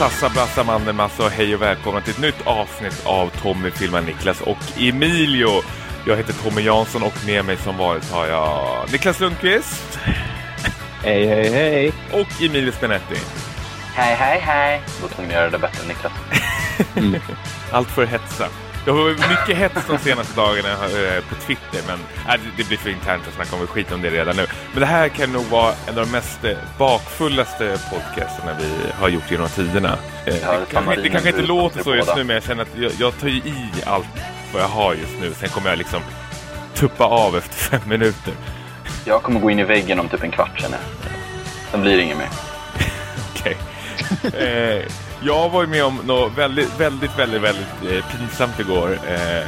Sassa Brassa Mandelmassa och hej och välkomna till ett nytt avsnitt av Tommy filmar Niklas och Emilio. Jag heter Tommy Jansson och med mig som vanligt har jag Niklas Lundqvist. Hej, hej, hej. Och Emilio Spinetti. Hej, hej, hej. Då tvungen göra det bättre Niklas. Mm. Allt för hetsa. Det har varit mycket hets de senaste dagarna eh, på Twitter, men äh, det blir för internt att snacka om skit om det redan nu. Men det här kan nog vara en av de mest eh, bakfullaste podcasterna vi har gjort genom tiderna. Eh, Ja, det, kanske, det kanske inte låter så just nu, men jag känner att jag, jag tar ju i allt vad jag har just nu. Sen kommer jag liksom tuppa av efter fem minuter. Jag kommer gå in i väggen om typ en kvart känner jag. Sen blir det inget mer. Okej. eh, jag var ju med om något väldigt, väldigt, väldigt, väldigt eh, pinsamt igår. Eh,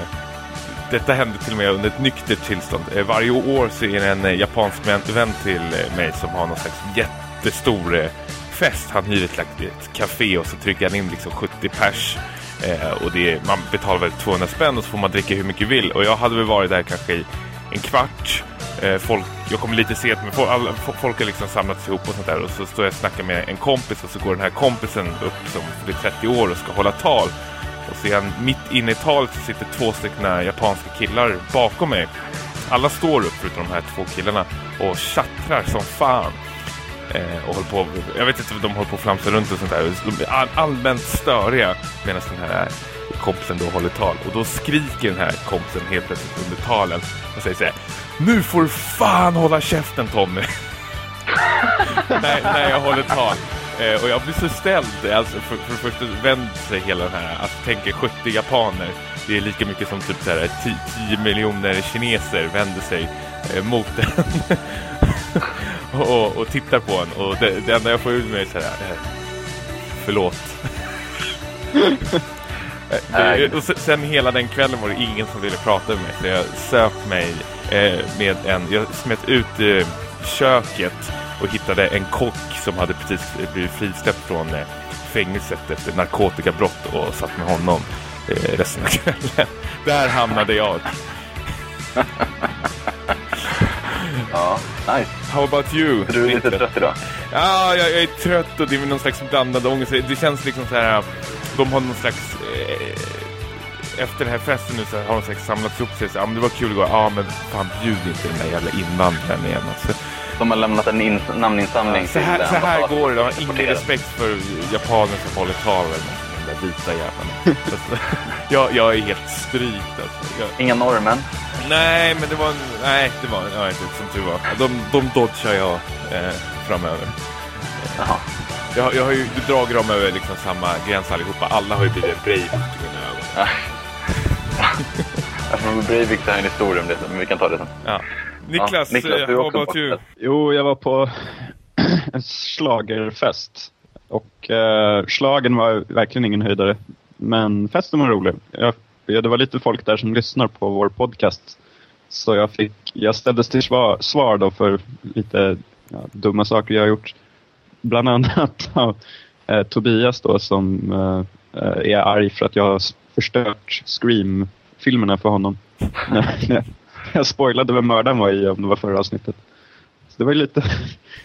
detta hände till och med under ett nyktert tillstånd. Eh, varje år så är det en eh, japansk vän, till eh, mig som har någon slags jättestor eh, fest. Han hyr ett, slags- ett café och så trycker han in liksom 70 pers. Eh, och det är, man betalar väl 200 spänn och så får man dricka hur mycket vill. Och jag hade väl varit där kanske i en kvart. Eh, folk, jag kommer lite sent men folk, alla, folk har liksom samlats ihop och sånt där. Och så står jag och snackar med en kompis och så går den här kompisen upp som blir 30 år och ska hålla tal. Och sen mitt inne i talet så sitter två stycken japanska killar bakom mig. Alla står upp förutom de här två killarna och tjattrar som fan. Eh, och håller på, jag vet inte, de håller på att flamsa runt och sånt där. De är all, allmänt störiga medan den här kompisen då håller tal. Och då skriker den här kompisen helt plötsligt under talen och säger så här. Nu får du fan hålla käften Tommy! när, när jag håller tal. Eh, och jag blir så ställd. Alltså, för, för det första vänder sig hela den här, alltså tänker 70 japaner. Det är lika mycket som typ så här 10, 10 miljoner kineser vänder sig eh, mot den. och, och tittar på en. Och det, det enda jag får ut mig är så här, eh, förlåt. Eh, det, och se- sen hela den kvällen var det ingen som ville prata med mig. Så jag söp mig eh, med en, jag smet ut eh, köket och hittade en kock som hade precis blivit frisläppt från eh, fängelset efter narkotikabrott och satt med honom eh, resten av kvällen. Där hamnade jag. Ja, nice. How about you? Du är lite trött idag. Ja, jag, jag är trött och det är någon slags blandad ångest. Det känns liksom så här, de har någon slags... Eh, efter den här festen nu så har de säkert samlats upp sig. Så, ja, men det var kul igår. Ja, men fan bjud inte den där jävla invandraren igen. Alltså. De har lämnat en in, namninsamling Så här, så här går det. De har ingen respekt för japaner som håller tal eller något. De där vita jävlarna. alltså, jag, jag är helt strykt alltså. Jag, Inga norrmän. nej, men det var Nej, det var vet inte, som tur var. De, de dodgar jag eh, framöver. Jaha. Jag, jag har ju du dragit dem över liksom samma gräns allihopa. Alla har ju blivit en Alltså, Breivik här en historia om det, men vi kan ta det sen. Ja. Niklas, Ja, Niklas, eh, du är how också about you? Jo, jag var på en slagerfest. Och uh, slagen var verkligen ingen höjdare. Men festen var rolig. Jag, ja, det var lite folk där som lyssnar på vår podcast. Så jag, fick, jag ställdes till svar, svar då för lite ja, dumma saker jag har gjort. Bland annat av eh, Tobias då som eh, är arg för att jag har förstört Scream-filmerna för honom. När- jag spoilade vem mördaren var i om det var förra avsnittet. Så det var ju lite...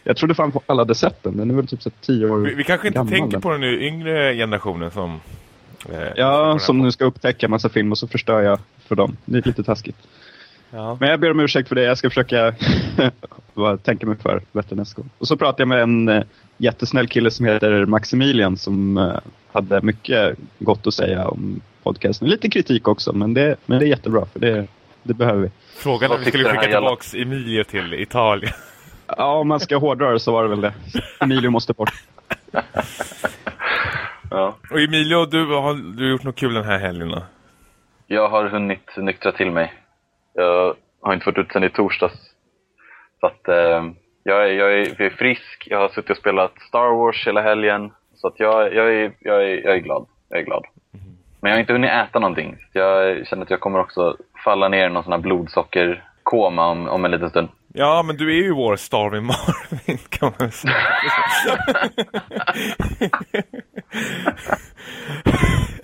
Jag trodde fan på alla hade sett den. Den är väl typ så tio år Vi, vi kanske inte gammal, tänker den. på den nu yngre generationen som... Eh, Ja, som nu ska upptäcka massa film och så förstör jag för dem. Det är lite taskigt. Ja. Men jag ber om ursäkt för det. Jag ska försöka tänka mig för bättre nästa gång. Och så pratade jag med en eh, jättesnäll kille som heter Maximilian som eh, hade mycket gott att säga om podcasten. Lite kritik också, men det, men det är jättebra för det, det behöver vi. Frågan om vi skulle skicka jävla- tillbaks Emilie till Italien. Ja, om man ska hårdra det så var det väl det. Emilio måste bort. Ja. Och Emilio, du har du gjort något kul den här helgen då? Jag har hunnit nyktra till mig. Jag har inte varit ute sedan i torsdags. Så att eh, jag, är, jag, är, jag är frisk. Jag har suttit och spelat Star Wars hela helgen. Så att jag, jag, är, jag, är, jag är glad. Jag är glad. Men jag har inte hunnit äta någonting. Jag känner att jag kommer också falla ner i någon sån här blodsockerkoma om, om en liten stund. Ja, men du är ju vår Starvin Marvin kan man säga.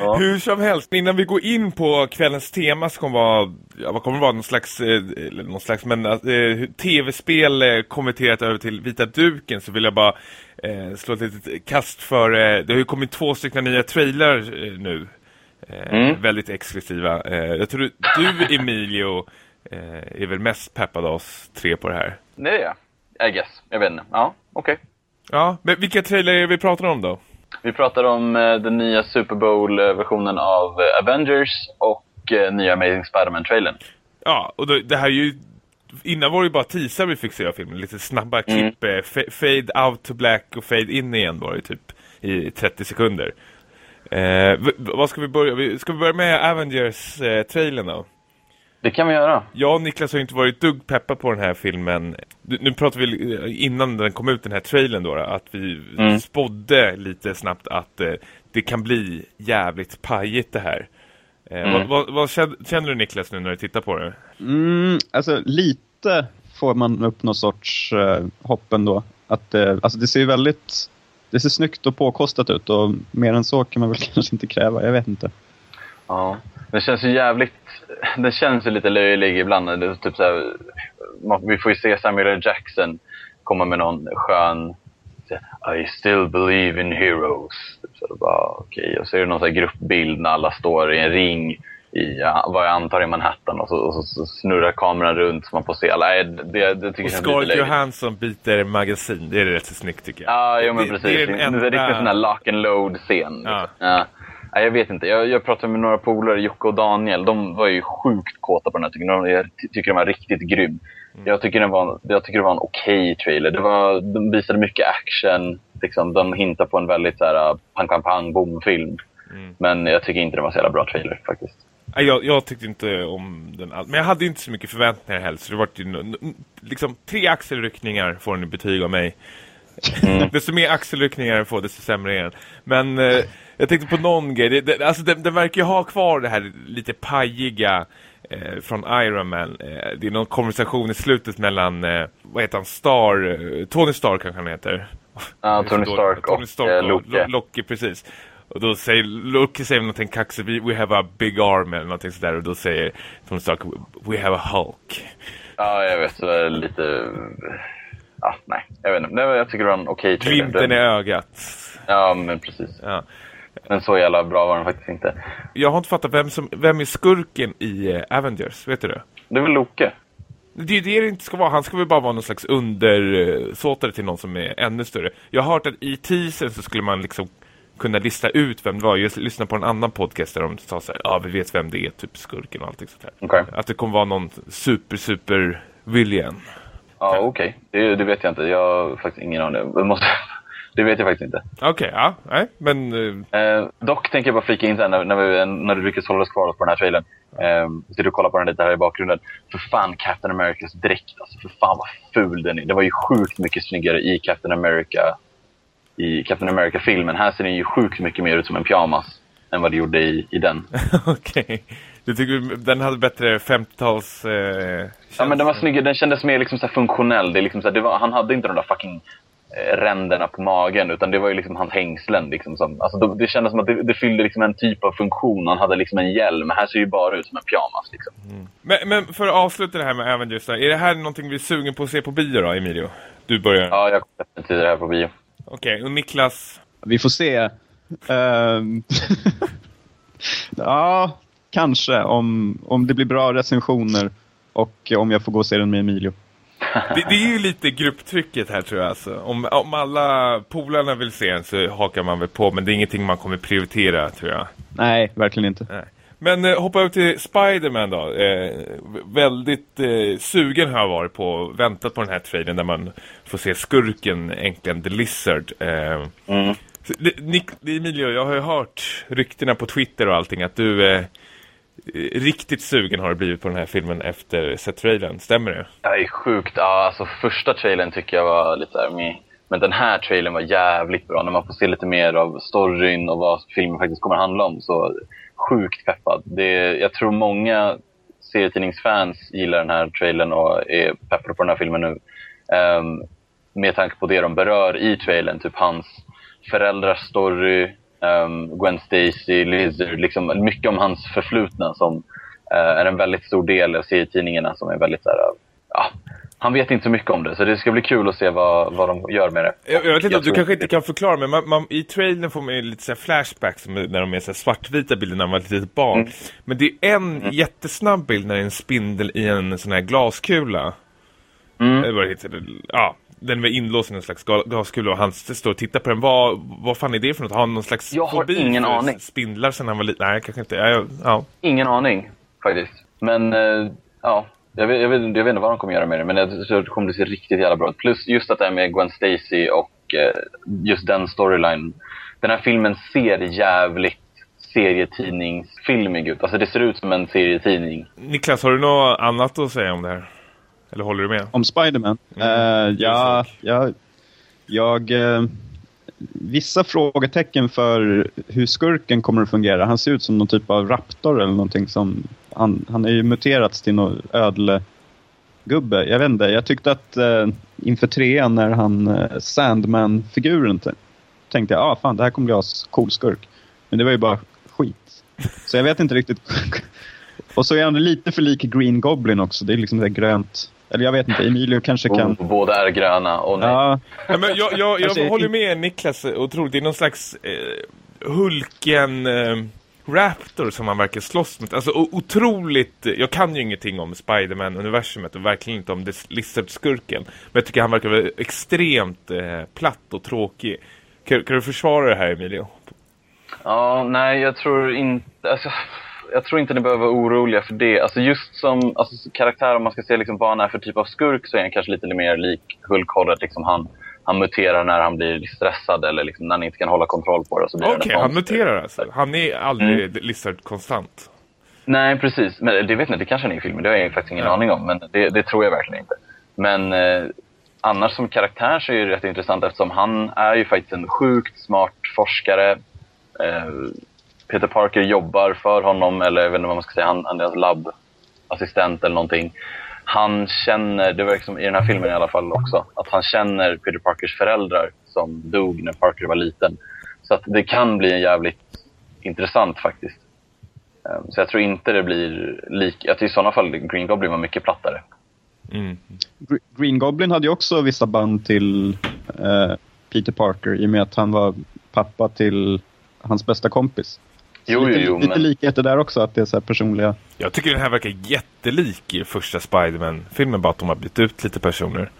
Ja. Hur som helst, innan vi går in på kvällens tema som kommer vara, ja, vad kommer det vara, någon slags, eh, någon slags, men eh, tv-spel eh, konverterat över till vita duken så vill jag bara eh, slå ett litet kast för, eh, det har ju kommit två stycken nya trailrar eh, nu. Eh, Mm. Väldigt exklusiva. Eh, jag tror du, Emilio, eh, är väl mest peppad av oss tre på det här. Det är jag. I guess. Jag vet inte. Ja, okej. Ja, men vilka trailrar är vi pratar om då? Vi pratar om eh, den nya Super Bowl-versionen av eh, Avengers och eh, nya Amazing Spider-Man-trailern. Ja, och då, det här är ju... Innan var det ju bara teaser vi fick se av filmen. Lite snabba klipp. eh, fa- Fade out to black och fade in igen var det typ i 30 sekunder. Eh, vad ska vi börja? Ska vi börja med Avengers-trailern då? Det kan vi göra. Jag och Niklas har inte varit dugg peppa på den här filmen. Nu pratar vi eh, innan den kom ut, den här trailern då, att vi Mm. spådde lite snabbt att eh, det kan bli jävligt pajigt det här. Eh, Mm. vad, vad, vad känner, du Niklas nu när du tittar på det? Mm, alltså lite får man upp någon sorts uh, hopp ändå. Att, eh, alltså det ser ju väldigt... Det ser snyggt och påkostat ut och mer än så kan man väl kanske inte kräva. Jag vet inte. Ja. Den känns ju jävligt... Den känns ju lite löjlig ibland. Det är typ så här, man, vi får ju se Samuel L. Jackson komma med någon skön... I still believe in heroes. Typ så bara, okej. Och så är det någon så här gruppbild när alla står i en ring i vad jag antar är Manhattan och så, och så, snurrar kameran runt så man får se alla. Nej, det, det tycker Och Scarlett. Johansson byter magasin. Det är rätt så snyggt tycker jag. Ja, jo, men Det- precis. det Det är en riktigt enda- sån här lock and load-scen. Ja. Liksom. Ja. Nej, jag vet inte. Jag, jag pratade med några polare, Jocke och Daniel. De var ju sjukt kåta på den här. Tycker de, jag ty- tycker den var riktigt grym. Mm. Jag, tycker den var, jag tycker det var en okej trailer. Det var, de visade mycket action. Liksom, de hintar på en väldigt så här, uh, pang, pang, pang, boom-film. Mm. Men jag tycker inte det var så jävla bra trailer faktiskt. Jag, jag tyckte inte om den alls. Men jag hade inte så mycket förväntningar heller. Så det var ju liksom tre axelryckningar får ni betyg av mig. Mm. desto mer axelryckningar jag får, desto sämre är den. Men eh, jag tänkte på någon grej. Det, det, alltså den, den verkar ju ha kvar det här lite pajiga eh, från Iron Man. Eh, det är någon konversation i slutet mellan, eh, vad heter han, Star, eh, Tony Stark kanske han heter. Ja, Det är Tony Stark dåligt. Tony och, Stark eh, och Loki. Lo- Loki, precis. Och då säger Loki säger någonting kaxigt, we, have a big arm eller någonting sådär. Och då säger Tony Stark, we have a Hulk. Ja, jag vet. Så är det lite... Ja, nej, jag vet inte. Jag tycker det var en okej trailer. Glimten i ögat. Ja, men precis. Ja. Men så jävla bra var den faktiskt inte. Jag har inte fattat vem, som, vem är skurken i eh, Avengers, vet du det? Det är väl Loke? Det är ju det det inte ska vara. Han ska väl bara vara någon slags undersåtare till någon som är ännu större. Jag har hört att i teasern så skulle man liksom kunna lista ut vem det var. Jag lyssnade på en annan podcast där de sa så här, ja vi vet vem det är, typ skurken och allting sånt här. Okej. Att det kommer vara någon super, super villain. Ja, okej. Det, det vet jag inte. Jag har faktiskt ingen aning. Det, måste... det vet jag faktiskt inte. Okej, ja, nej, men eh, Eh, dock tänker jag bara flika in sen när, när, vi, när du lyckas hålla oss kvar på den här trailern. Eh, sitter och kollar på den lite här i bakgrunden. För fan Captain Americas dräkt alltså. För fan vad ful den är. Det var ju sjukt mycket snyggare i Captain America i Captain America-filmen. Här ser den ju sjukt mycket mer ut som en pyjamas än vad det gjorde i, i den. okej. Du tycker den hade bättre 50-tals... Eh, Ja, men den var snyggare. Den kändes mer liksom så här funktionell. Det är liksom så här, det var, han hade inte de där fucking eh, ränderna på magen, utan det var ju liksom hans hängslen. Liksom som, alltså, det, det kändes som att det, det fyllde liksom en typ av funktion. Han hade liksom en hjälm. Här ser ju bara ut som en pyjamas. Liksom. Men, men för att avsluta det här med Avengers, är det här någonting vi är sugen på att se på bio då, Emilio? Du börjar. Ja, jag kommer definitivt det här på bio. Okej, och Niklas? Vi får se. Ehm, ja, kanske. Om, om det blir bra recensioner och om jag får gå och se den med Emilio. Det, det är ju lite grupptrycket här tror jag. Alltså. Om, om alla polarna vill se en så hakar man väl på, men det är ingenting man kommer prioritera tror jag. Nej, verkligen inte. Nej. Men eh, hoppa över till Spider-Man då. Eh, väldigt eh, sugen har jag varit på, väntat på den här trailern där man får se skurken, äntligen The Lizard. Eh, Mm. Nick, Emilio, jag har ju hört ryktena på Twitter och allting att du eh, Eh, riktigt sugen har du blivit på den här filmen efter sett trailern. Stämmer det? Det är sjukt. Ja, alltså första trailern tycker jag var lite där med. Men den här trailern var jävligt bra. När man får se lite mer av storyn och vad filmen faktiskt kommer handla om. Så sjukt peppad. Det, jag tror många serietidningsfans gillar den här trailern och är peppade på den här filmen nu. Um, med tanke på det de berör i trailern. Typ hans föräldrars story um, Gwen Stacy, Lizard, liksom mycket om hans förflutna som uh, är en väldigt stor del av serietidningarna som är väldigt så här, ja, han vet inte så mycket om det, så det ska bli kul att se vad, vad de gör med det. Jag, jag vet inte, Jag du kanske inte kan förklara, men man, man, i trailern får man ju lite så flashbacks när de är så svartvita bilder när man var ett litet barn. Mm. Men det är en jättesnabb bild när det är en spindel i en sån här glaskula. Mm. Det heter. Ja, den var inlåst i en slags glaskula och han står och tittar på den. Vad, vad fan är det för något? Har han någon slags Jag har ingen aning. spindlar sen han var liten? Nej, kanske inte. Ja, ja. Ingen aning, faktiskt. Men, eh, ja. Jag vet, jag, vet, jag vet inte vad de kommer göra med det, men jag tror det kommer att se riktigt jävla bra ut. Plus just att det är med Gwen Stacy och eh, just den storyline. Den här filmen ser jävligt serietidningsfilmig ut. Alltså det ser ut som en serietidning. Niklas, har du något annat att säga om det här? Eller håller du med? Om Spiderman? Mm, Eh, ja, ja, jag... eh, vissa frågetecken för hur skurken kommer att fungera. Han ser ut som någon typ av raptor eller någonting som... Han, han är ju muterats till någon ödlegubbe. Jag vet inte, jag tyckte att eh, inför trean när han Sandman-figuren tänkte jag, ah, fan det här kommer bli en cool skurk. Men det var ju bara skit. Så jag vet inte riktigt. Och så är han lite för lik Green Goblin också. Det är liksom det grönt. Eller jag vet inte, Emilio kanske kan... Båda är gröna. Och nej. Ja, Ja, men jag, jag, jag håller med Niklas otroligt. Det är någon slags eh, Hulken eh, Raptor som han verkar slåss mot. Alltså otroligt... Jag kan ju ingenting om Spiderman-universumet och verkligen inte om det Lizard-skurken. Men jag tycker han verkar vara extremt eh, platt och tråkig. Kan, kan du försvara det här Emilio? Ja, nej, jag tror inte... Alltså, jag tror inte ni behöver vara oroliga för det. Alltså just som alltså, karaktär, om man ska se liksom vad han är för typ av skurk, så är han kanske lite mer lik Hulk Hogan. Liksom han, han muterar när han blir stressad eller liksom när han inte kan hålla kontroll på det. Okej, en han muterar alltså. Han är aldrig Mm. Lizard konstant. Nej, precis. Men det vet ni, det kanske han är i filmen. Det har jag faktiskt ingen Ja. aning om. Men det, det tror jag verkligen inte. Men eh, annars som karaktär så är det rätt intressant eftersom han är ju faktiskt en sjukt smart forskare. Eh, Peter Parker jobbar för honom, eller jag vet inte vad man ska säga, han, han är hans labbassistent eller någonting. Han känner, det verkar som i den här filmen i alla fall också, att han känner Peter Parkers föräldrar som dog när Parker var liten. Så att det kan bli en jävligt intressant faktiskt. Eh, Så jag tror inte det blir lik... Att i sådana fall Green Goblin var mycket plattare. Mm. Gre- Green Goblin hade ju också vissa band till eh, Peter Parker i och med att han var pappa till hans bästa kompis. Jo, lite, jo, lite men- likheter där också, att det är så här personliga... Jag tycker den här verkar jättelik i första Spider-Man-filmen, bara att de har bytt ut lite personer.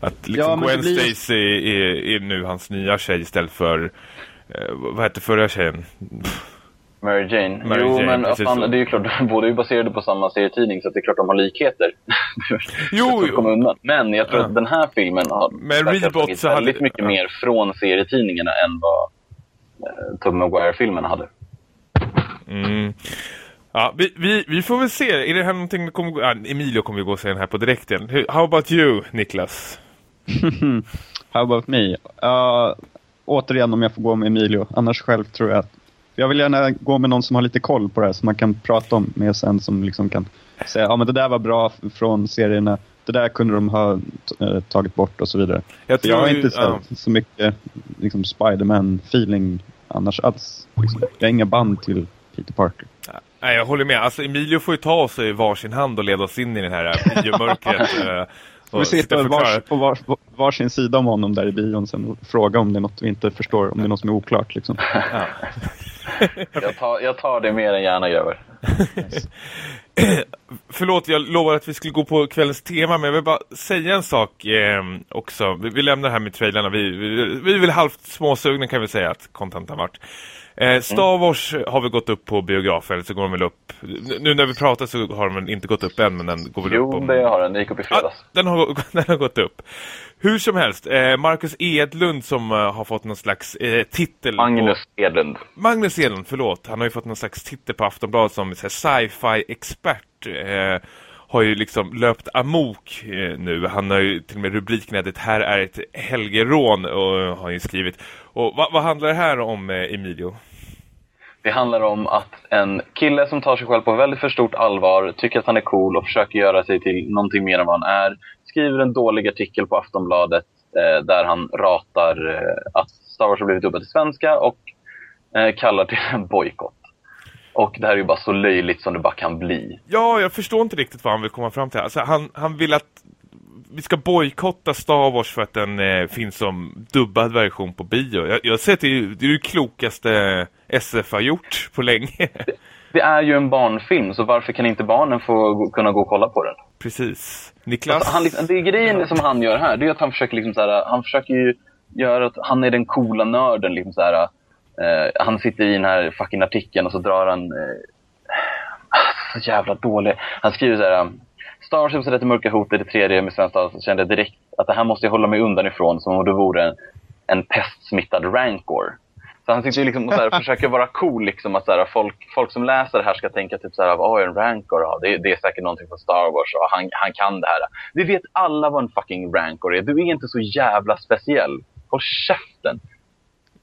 Att liksom Ja, Gwen blir- Stacy är, är nu hans nya tjej istället för... Eh, vad hette förra tjejen? Mary Jane. Mary jo, Jane, men precis fan, det är ju klart, båda är ju baserade på samma serietidning så att det är klart de har likheter. Jo, jo. undan. Men jag tror Ja. att den här filmen har så hade- väldigt mycket ja. mer från serietidningarna än vad eh, Tobey Maguire-filmen hade. Mm. Ja, vi, vi, vi får väl se. Är det här någonting... Kommer, gå- ja, Emilio kommer ju gå och se den här på direkten. How about you, Niklas? How about me? Uh, återigen om jag får gå med Emilio. Annars själv tror jag att... Jag vill gärna gå med någon som har lite koll på det här som man kan prata om med sen som liksom kan säga ja men det där var bra från serierna. Det där kunde de ha eh, tagit bort och så vidare. Jag För jag har inte så, ja. så mycket liksom, Spiderman-feeling annars alls. Liksom. Jag har inga band till Peter Parker. Nej, jag håller med. Alltså, Emilio får ju ta oss i varsin hand och leda oss in i den här biomörkret. Får vi och och förklara. vars, på vars, varsin sida om honom där i bion sen och fråga om det är något vi inte förstår, om det är något som är oklart. Liksom. Ja. Jag, tar, jag tar det mer än gärna gör. Förlåt, jag lovade att vi skulle gå på kvällens tema, men jag vill bara säga en sak eh, också. Vi, vi lämnar det här med trailerna. Vi, vi, vi är väl halvt småsugna kan vi säga att content har varit. Eh, Star Wars har väl gått upp på biografen, eller så går de väl upp. Nu när vi pratar så har de väl inte gått upp än, men den går väl upp Jo, om... det har den. Det gick upp i fredags. den, har, den har gått upp. Hur som helst, eh, Marcus Edlund som eh, har fått någon slags eh, titel. Magnus På, Edlund. Magnus Edlund, förlåt. Han har ju fått någon slags titel på Aftonbladet som sci-fi-expert. Har ju liksom löpt amok eh, nu. Han har ju till och med rubriken att det här är ett helgerån och eh, har ju skrivit. Och vad, vad handlar det här om, eh, Emilio? Det handlar om att en kille som tar sig själv på väldigt för stort allvar, tycker att han är cool och försöker göra sig till någonting mer än vad han är, skriver en dålig artikel på Aftonbladet eh, där han ratar eh, att Star Wars har blivit dubbat till svenska och eh, kallar till en bojkott. Och det här är ju bara så löjligt som det bara kan bli. Ja, jag förstår inte riktigt vad han vill komma fram till. Alltså, han, han vill att vi ska bojkotta Star Wars för att den eh, finns som dubbad version på bio. Jag, jag ser att det är, det är det klokaste SF har gjort på länge. Det är ju en barnfilm, så varför kan inte barnen få kunna gå och kolla på den? Precis. Niklas? Alltså, han, liksom- det är grejen som han gör här, det är att han försöker liksom så här, han försöker ju göra att han är den coola nörden liksom så här. Eh, han sitter i den här fucking artikeln och så drar han eh, så jävla dålig. Han skriver så här Star Wars episod det mörka hotet i tredje med svensk så kände jag direkt att det här måste jag hålla mig undan ifrån som om det vore en, en pestsmittad rancor. Så han sitter liksom och så här, försöker vara cool, liksom, att så här, folk, folk som läser det här ska tänka typ så här, oh, en rancor, ja, det, det är säkert någonting från Star Wars och han, han kan det här. Vi vet alla vad en fucking rancor är. Du är inte så jävla speciell. Håll käften.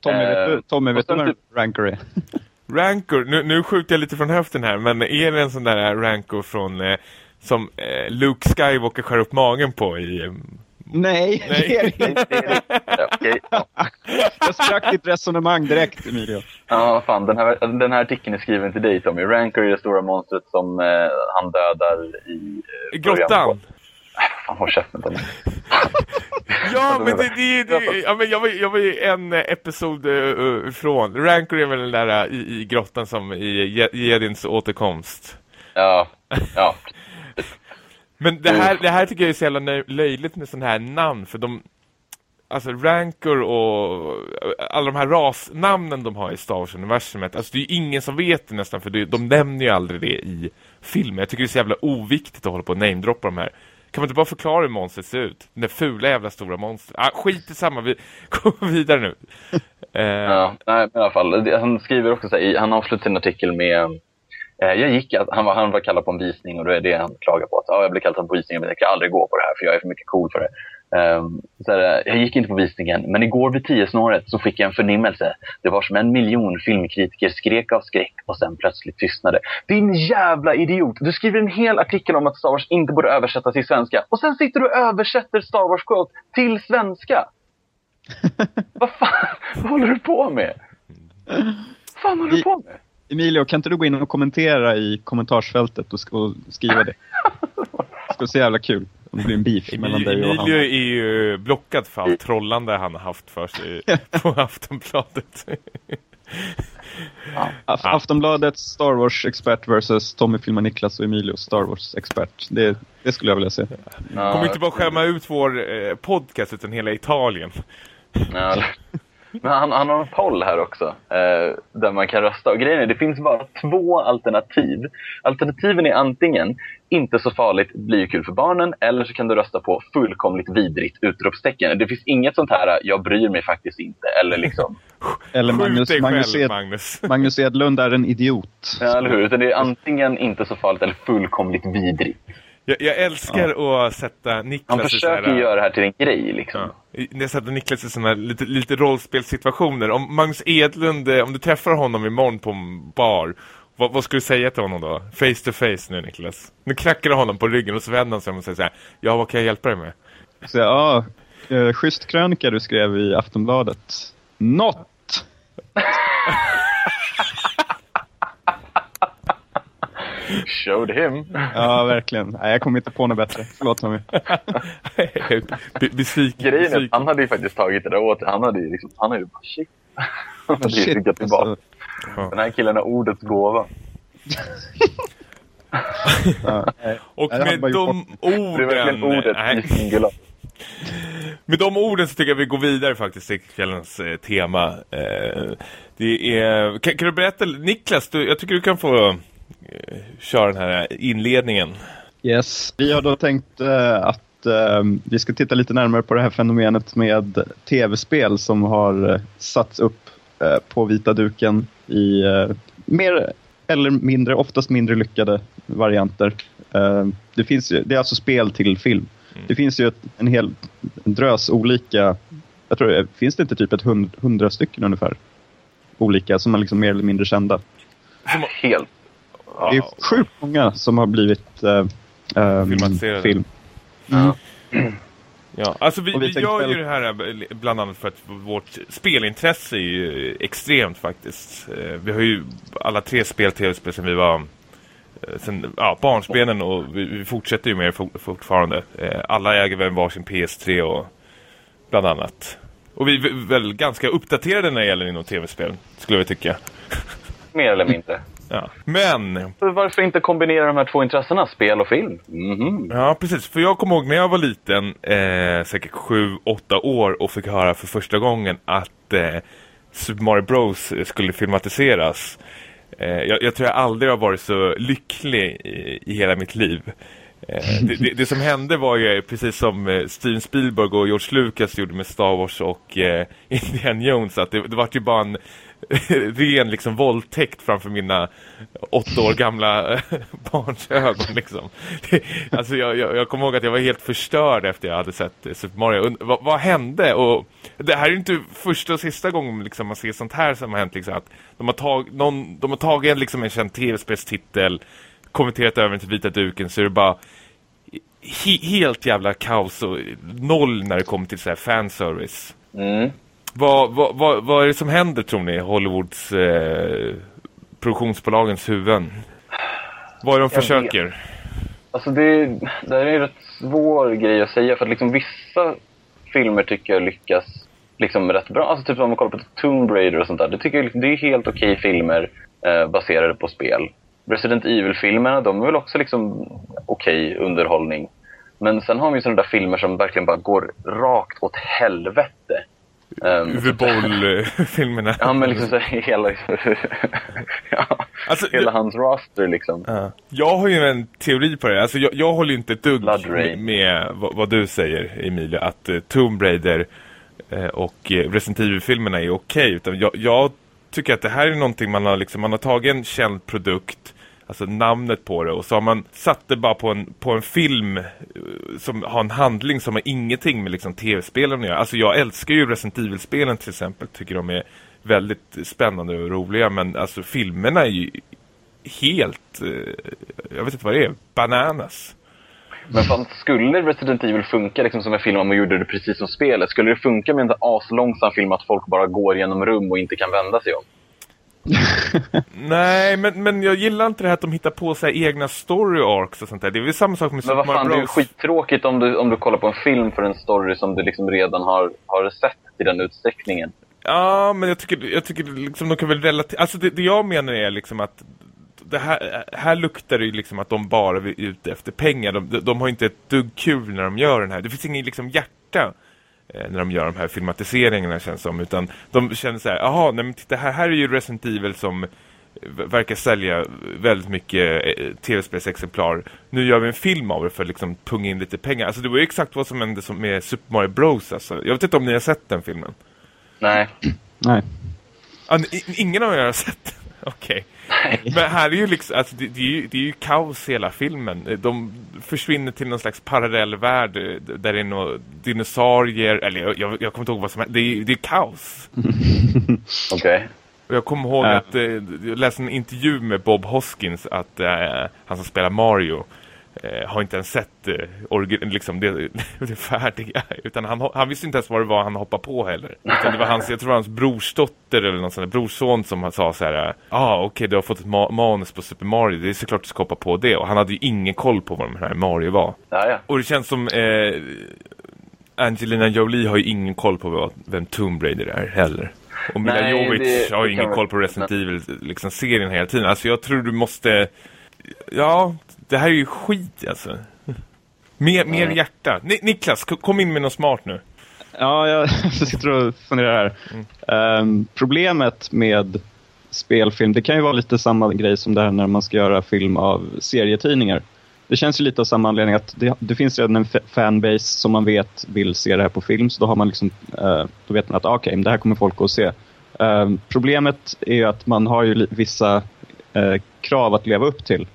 Tommy, vet Eh, du, Tommy, och vet du vad en typ- rancor är? Rancor, nu, nu skjuter jag lite från höften här, men är det en sån där Rancor från eh, som eh, Luke Skywalker skär upp magen på i... Eh, Nej, Nej. det är det inte. Det är- ja. Jag sprack ditt resonemang direkt, Emilio. Ja, fan. Den här, den här artikeln är skriven till dig, Tommy. Rancor är det stora monstret som eh, han dödar i... i Eh, grottan. Nej, fan håll käften Tommy. Ja, men det, det, det, ja, men jag, var, jag var ju en eh, episod uh, ifrån. Rancor är väl den där eh, i, i grottan som i Je- Jedins återkomst. Ja, ja. Men det här, det här tycker jag är så jävla löjligt med sådana här namn, för de... Alltså Rancor och alla de här rasnamnen de har i Star Wars-universumet, alltså det är ju ingen som vet det nästan, för det, de nämner ju aldrig det i filmen. Jag tycker det är så jävla oviktigt att hålla på och namedroppa de här. Kan man inte bara förklara hur monstret ser ut? Den där fula jävla stora monstret. Ah, skit i samma, vi går vidare nu. Eh, ja. Nej, men i alla fall. Han skriver också så här, han avslutar sin artikel med eh, jag gick, han var, han var kallad på en visning och det är det han klagar på. Att, ah, jag blev kallad på visningen men jag kan aldrig gå på det här för jag är för mycket cool för det. Ehm, så här, jag gick inte på visningen, men igår vid tio snåret så fick jag en förnimmelse. Det var som en miljon filmkritiker skrek av skräck och sen plötsligt tystnade. Din jävla idiot! Du skriver en hel artikel om att Star Wars inte borde översättas till svenska. Och sen sitter du och översätter Star Wars quote till svenska! Vad fan vad håller du på med? Vad fan håller du på med? Emilio, kan inte du gå in och kommentera i kommentarsfältet och, sk- och skriva det? Det ska vara så jävla kul det blir en beef mellan Emilio, dig och Emilio han. är ju blockad för allt trollande han har haft för sig på Aftonbladet. Af- Aftonbladets Star Wars-expert versus Tommy Filma Niklas och Emilio Star Wars-expert. Det, det skulle jag vilja se. Ja, Kommer inte bara skämma ut vår eh, podcast utan hela Italien. Ja, men han, han har en poll här också, eh, där man kan rösta. Och grejen är, det finns bara två alternativ. Alternativen är antingen inte så farligt, blir ju kul för barnen, eller så kan du rösta på fullkomligt vidrigt utropstecken. Det finns inget sånt här, jag bryr mig faktiskt inte, eller liksom, Eller Magnus, dig Magnus, själv, Ed, Magnus. Magnus Edlund är en idiot. ja, eller hur? Utan det är antingen inte så farligt eller fullkomligt vidrigt. Jag, jag älskar att sätta Niklas Han i försöker här- göra det här till en grej liksom. Ja. Sätter Niklas i såna här lite, lite rollspelssituationer. Om Magnus Edlund, eh, om du träffar honom imorgon på en bar, vad, vad ska du säga till honom då? Face to face nu Niklas. Nu knackar du honom på ryggen och så vänder han sig och säger så här, ja vad kan jag hjälpa dig med? Så, ja, eh, schysst krönika du skrev i Aftonbladet. Not! Showed him. Ja, verkligen. Nej, jag kommer inte på något bättre. Förlåt Tommy. Be- besviken. Grejen är att han hade ju faktiskt tagit det där åt Han hade ju liksom, han hade ju bara shit. Han hade ju skickat tillbaka. alltså. Den här killen har ordets gåva. Ja. Och med de gjort Det är verkligen orden... ordet Nej. i singular. Med de orden så tycker jag vi går vidare faktiskt till kvällens eh, tema. Eh, det är, kan, kan du berätta, Niklas, du, jag tycker du kan få eh, köra den här inledningen. Yes. Vi har då tänkt eh, att eh, vi ska titta lite närmare på det här fenomenet med tv-spel som har satts upp på vita duken i mer eller mindre, oftast mindre lyckade varianter. Det, finns ju, det är alltså spel till film. Det finns ju ett, en hel en drös olika, jag tror det finns det inte typ ett hund, hundra stycken ungefär? Olika som är liksom mer eller mindre kända. Helt. Det är sjukt många som har blivit eh, Filmatiserade. film. Ja. Ja, Ja, alltså vi, vi vi gör väl- ju det här eh, bland annat för att vårt spelintresse är ju extremt faktiskt. Eh, Vi har ju alla tre spel tv-spel sen vi var eh, sen, ja, barnspelen och vi, vi fortsätter ju med det for- fortfarande. Eh, Alla äger väl varsin PS3 och bland annat. Och vi är väl ganska uppdaterade när det gäller inom tv-spel, skulle vi tycka. Mer eller mindre. Ja. Men Så varför inte kombinera de här två intressena, spel och film? Mhm. Ja, precis. För jag kommer ihåg när jag var liten, eh, säkert sju, åtta år och fick höra för första gången att eh, Super Mario Bros skulle filmatiseras. Eh, jag, jag tror jag aldrig har varit så lycklig i, i hela mitt liv. Eh, det, det, det som hände var ju precis som eh, Steven Spielberg och George Lucas gjorde med Star Wars och eh, Indiana Jones att det, det var ju bara en ren liksom våldtäkt framför mina åtta år gamla eh, barns ögon liksom. Alltså jag, jag, jag kommer ihåg att jag var helt förstörd efter jag hade sett Super Mario. Und, vad, vad hände? Och det här är ju inte första och sista gången liksom man ser sånt här som har hänt liksom att de har, tag, någon, de har tagit en, liksom en känd tv-spelstitel kommenterat över den till vita duken så är det bara he, helt jävla kaos och noll när det kommer till så här fanservice. Mm. Vad, vad, vad, vad är det som händer tror ni i Hollywoods eh, produktionsbolagens huvuden? Vad är de Jag försöker? Alltså det, det här är en rätt svår grej att säga för att liksom vissa filmer tycker jag lyckas liksom rätt bra. Alltså typ om man kollar på Tomb Raider och sånt där. Det tycker jag det är helt okej filmer eh, baserade på spel. Resident Evil-filmerna, de är väl också liksom okej underhållning. Men sen har vi ju sådana där filmer som verkligen bara går rakt åt helvete. Um, Uwe Boll-filmerna. ja, men liksom så här, hela, ja, Alltså, hela hans roster liksom. Ja. Jag har ju en teori på det. Alltså, jag, jag håller ju inte ett dugg med, med vad, vad du säger, Emilia. Att uh, Tomb Raider eh, och uh, Resident Evil-filmerna är okej. Utan jag, jag tycker att det här är någonting man har, liksom, man har tagit en känd produkt, alltså namnet på det, och så har man satt det bara på en, på en film eh, som har en handling som har ingenting med liksom, tv-spelen att göra. Alltså jag älskar ju Resident Evil-spelen till exempel. Tycker de är väldigt spännande och roliga. Men alltså filmerna är ju helt, eh, jag vet inte vad det är, bananas. Men fan, skulle Resident Evil funka liksom som en film om man gjorde det precis som spelet? Skulle det funka med en aslångsam film att folk bara går genom rum och inte kan vända sig om? Nej, men, men jag gillar inte det här att de hittar på sig egna story arcs och sånt där. Det är väl samma sak med Men Super vad fan, det är ju Bros. skittråkigt om du, om du kollar på en film för en story som du liksom redan har, har sett i den utsträckningen. Ja, men jag tycker, jag tycker liksom de kan väl relatera... Alltså det, det jag menar är liksom att det här, här luktar det ju liksom att de bara är ute efter pengar. De, de, har inte ett dugg kul när de gör den här. Det finns ingen liksom hjärta när de gör de här filmatiseringarna känns som. Utan de känner så här, jaha, nej men titta här, här är ju Resident Evil som v- verkar sälja väldigt mycket eh, tv-spelsexemplar. Nu gör vi en film av det för att liksom punga in lite pengar. Alltså det var ju exakt vad som hände som med Super Mario Bros. Alltså. Jag vet inte om ni har sett den filmen. Nej. Nej. Ah, ni- ingen av er har sett den? Okej. Men här är ju liksom, alltså det, det, är ju, det är ju kaos hela filmen. De försvinner till någon slags parallell värld eh, där det är några dinosaurier, eller jag, jag, jag kommer inte ihåg vad som händer. Det är, det är kaos. Okej. Och jag kommer ihåg att eh, jag läste en intervju med Bob Hoskins att eh, han som spelar Mario eh, har inte ens sett eh, liksom det, det färdiga. Utan han, han visste inte ens vad det var han hoppade på heller. Utan det var hans, jag tror det var hans brorsdotter eller någon sån där brorson som sa så här. Ja, ah, okej du har fått ett ma- manus på Super Mario. Det är såklart du ska hoppa på det. Och han hade ju ingen koll på vad de här Mario var. Ja, ja. Och det känns som eh, Angelina Jolie har ju ingen koll på vad, vem Tomb Raider är heller. Och Mila Nej, det- har ju ingen koll på Resident Evil liksom, hela tiden. Alltså jag tror du måste... Ja, det här är ju skit alltså. Mer, mer hjärta. Ni, Niklas, kom in med något smart nu. Ja, jag sitter och funderar här. Ehm, problemet med spelfilm, det kan ju vara lite samma grej som det här när man ska göra film av serietidningar. Det känns ju lite av samma anledning att det, det finns redan en fa- fanbase som man vet vill se det här på film. Så då har man liksom, eh, då vet man att ah, okej, men det här kommer folk att se. Ehm, problemet är ju att man har ju vissa eh, krav att leva upp till.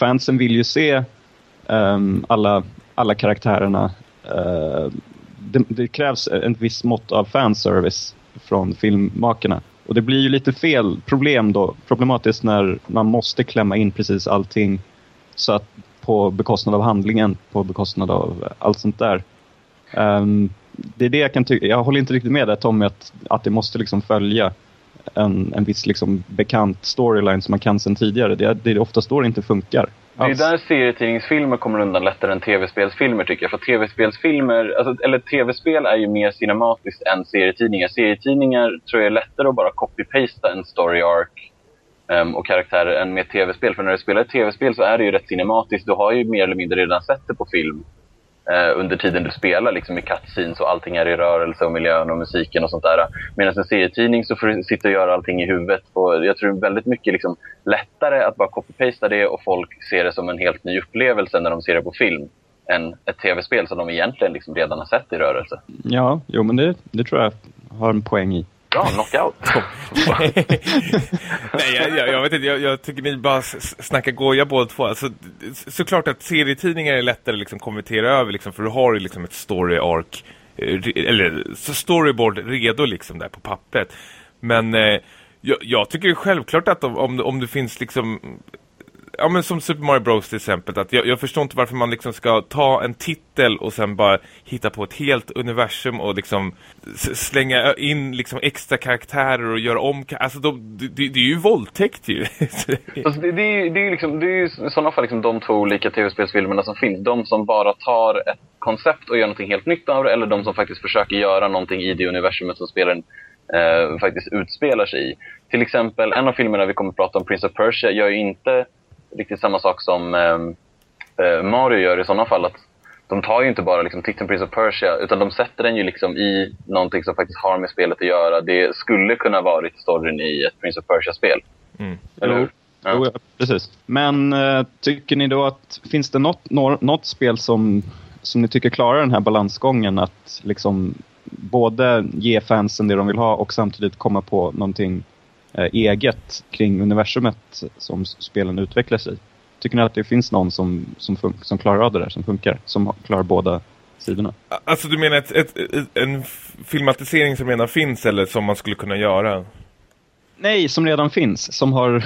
Fansen vill ju se um, alla, alla karaktärerna. Uh, det, det krävs ett visst mått av fanservice från filmmakarna. Och det blir ju lite fel problem då, problematiskt när man måste klämma in precis allting så att på bekostnad av handlingen, på bekostnad av allt sånt där. Um, det är det jag kan tycka. Jag håller inte riktigt med där Tommy att, att det måste liksom följa en, en viss liksom bekant storyline som man kan sedan tidigare. Det det är oftast då det inte funkar. Det är där serietidningsfilmer kommer undan lättare än tv-spelsfilmer tycker jag. För tv-spelsfilmer, alltså, eller tv-spel är ju mer cinematiskt än serietidningar. Serietidningar tror jag är lättare att bara copy-pasta en story arc um, och karaktärer än med tv-spel. För när du spelar ett tv-spel så är det ju rätt cinematiskt. Du har ju mer eller mindre redan sett det på film eh, under tiden du spelar liksom i cutscenes och allting är i rörelse och miljön och musiken och sånt där. Medan en serietidning så får du sitta och göra allting i huvudet. Och jag tror det är väldigt mycket liksom lättare att bara copy-pasta det och folk ser det som en helt ny upplevelse när de ser det på film än ett tv-spel som de egentligen liksom redan har sett i rörelse. Ja, jo men det, det tror jag har en poäng i. Bra, knockout! Nej, jag, jag, jag, vet inte. Jag, jag, tycker ni bara snackar goja båda två. Alltså, såklart att serietidningar är lättare att liksom konvertera över. Liksom, för du har ju liksom ett story arc eh, eller storyboard redo liksom där på pappret. Men eh, jag, jag, tycker självklart att om, om det finns liksom ja men som Super Mario Bros. till exempel att jag, jag, förstår inte varför man liksom ska ta en titel och sen bara hitta på ett helt universum och liksom slänga in liksom extra karaktärer och göra om alltså de, det, det, är ju våldtäkt ju. Alltså det, det, är, det är liksom det är i sådana fall liksom de två olika tv-spelsfilmerna som finns. De som bara tar ett koncept och gör någonting helt nytt av det eller de som faktiskt försöker göra någonting i det universumet som spelaren eh, faktiskt utspelar sig i. Till exempel en av filmerna vi kommer att prata om, Prince of Persia, gör ju inte riktigt samma sak som ehm, eh, Mario gör i sådana fall. att De tar ju inte bara liksom, titeln Prince of Persia utan de sätter den ju liksom i någonting som faktiskt har med spelet att göra. Det skulle kunna varit storyn i ett Prince of Persia-spel. Mm. Eller hur? Ja. Jo, precis. Men äh, tycker ni då att finns det något, något, något spel som, som ni tycker klarar den här balansgången att liksom både ge fansen det de vill ha och samtidigt komma på någonting eh, eget kring universumet som spelen utvecklar sig. Tycker ni att det finns någon som, som, som klarar av det där, som funkar? Som klarar båda sidorna? Alltså du menar ett, ett, ett, en filmatisering som redan finns eller som man skulle kunna göra? Nej, som redan finns. Som har,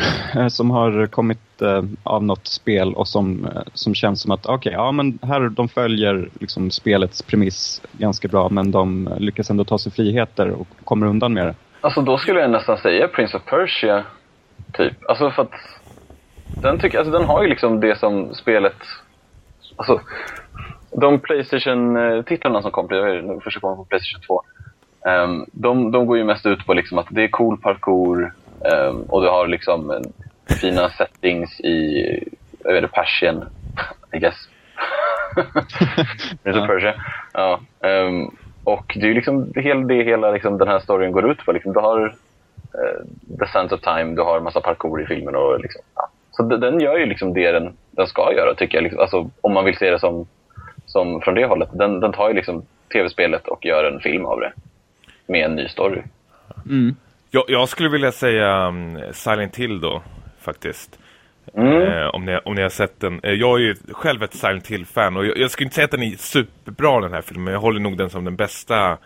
som har kommit eh, av något spel och som, eh, som känns som att okej, okay, ja men här de följer liksom spelets premiss ganska bra men de lyckas ändå ta sig friheter och kommer undan med det. Alltså då skulle jag nästan säga Prince of Persia, typ. Alltså för att den, tycker, alltså den har ju liksom det som spelet... Alltså, de Playstation-titlarna som kom, jag försöker komma på Playstation 2. Um, ehm, de, de går ju mest ut på liksom att det är cool parkour um, och du har liksom fina settings i, jag vet Persien, I guess. Prince of Persia. Ja. Um, och det är ju liksom det, det hela liksom, den här storyn går ut på. Liksom, du har eh, The Sands of Time, du har massa parkour i filmen. Och, liksom, ja. Så den gör ju liksom det den, den ska göra, tycker jag. Liksom, alltså, om man vill se det som, som från det hållet. Den, den tar ju liksom tv-spelet och gör en film av det. Med en ny story. Mm. Jag, jag, skulle vilja säga um, Silent Hill då, faktiskt. Mm. Eh, om, ni, om ni har sett den. Eh, jag är ju själv ett Silent Hill-fan och jag, jag skulle inte säga att den är superbra den här filmen. Men jag håller nog den som den bästa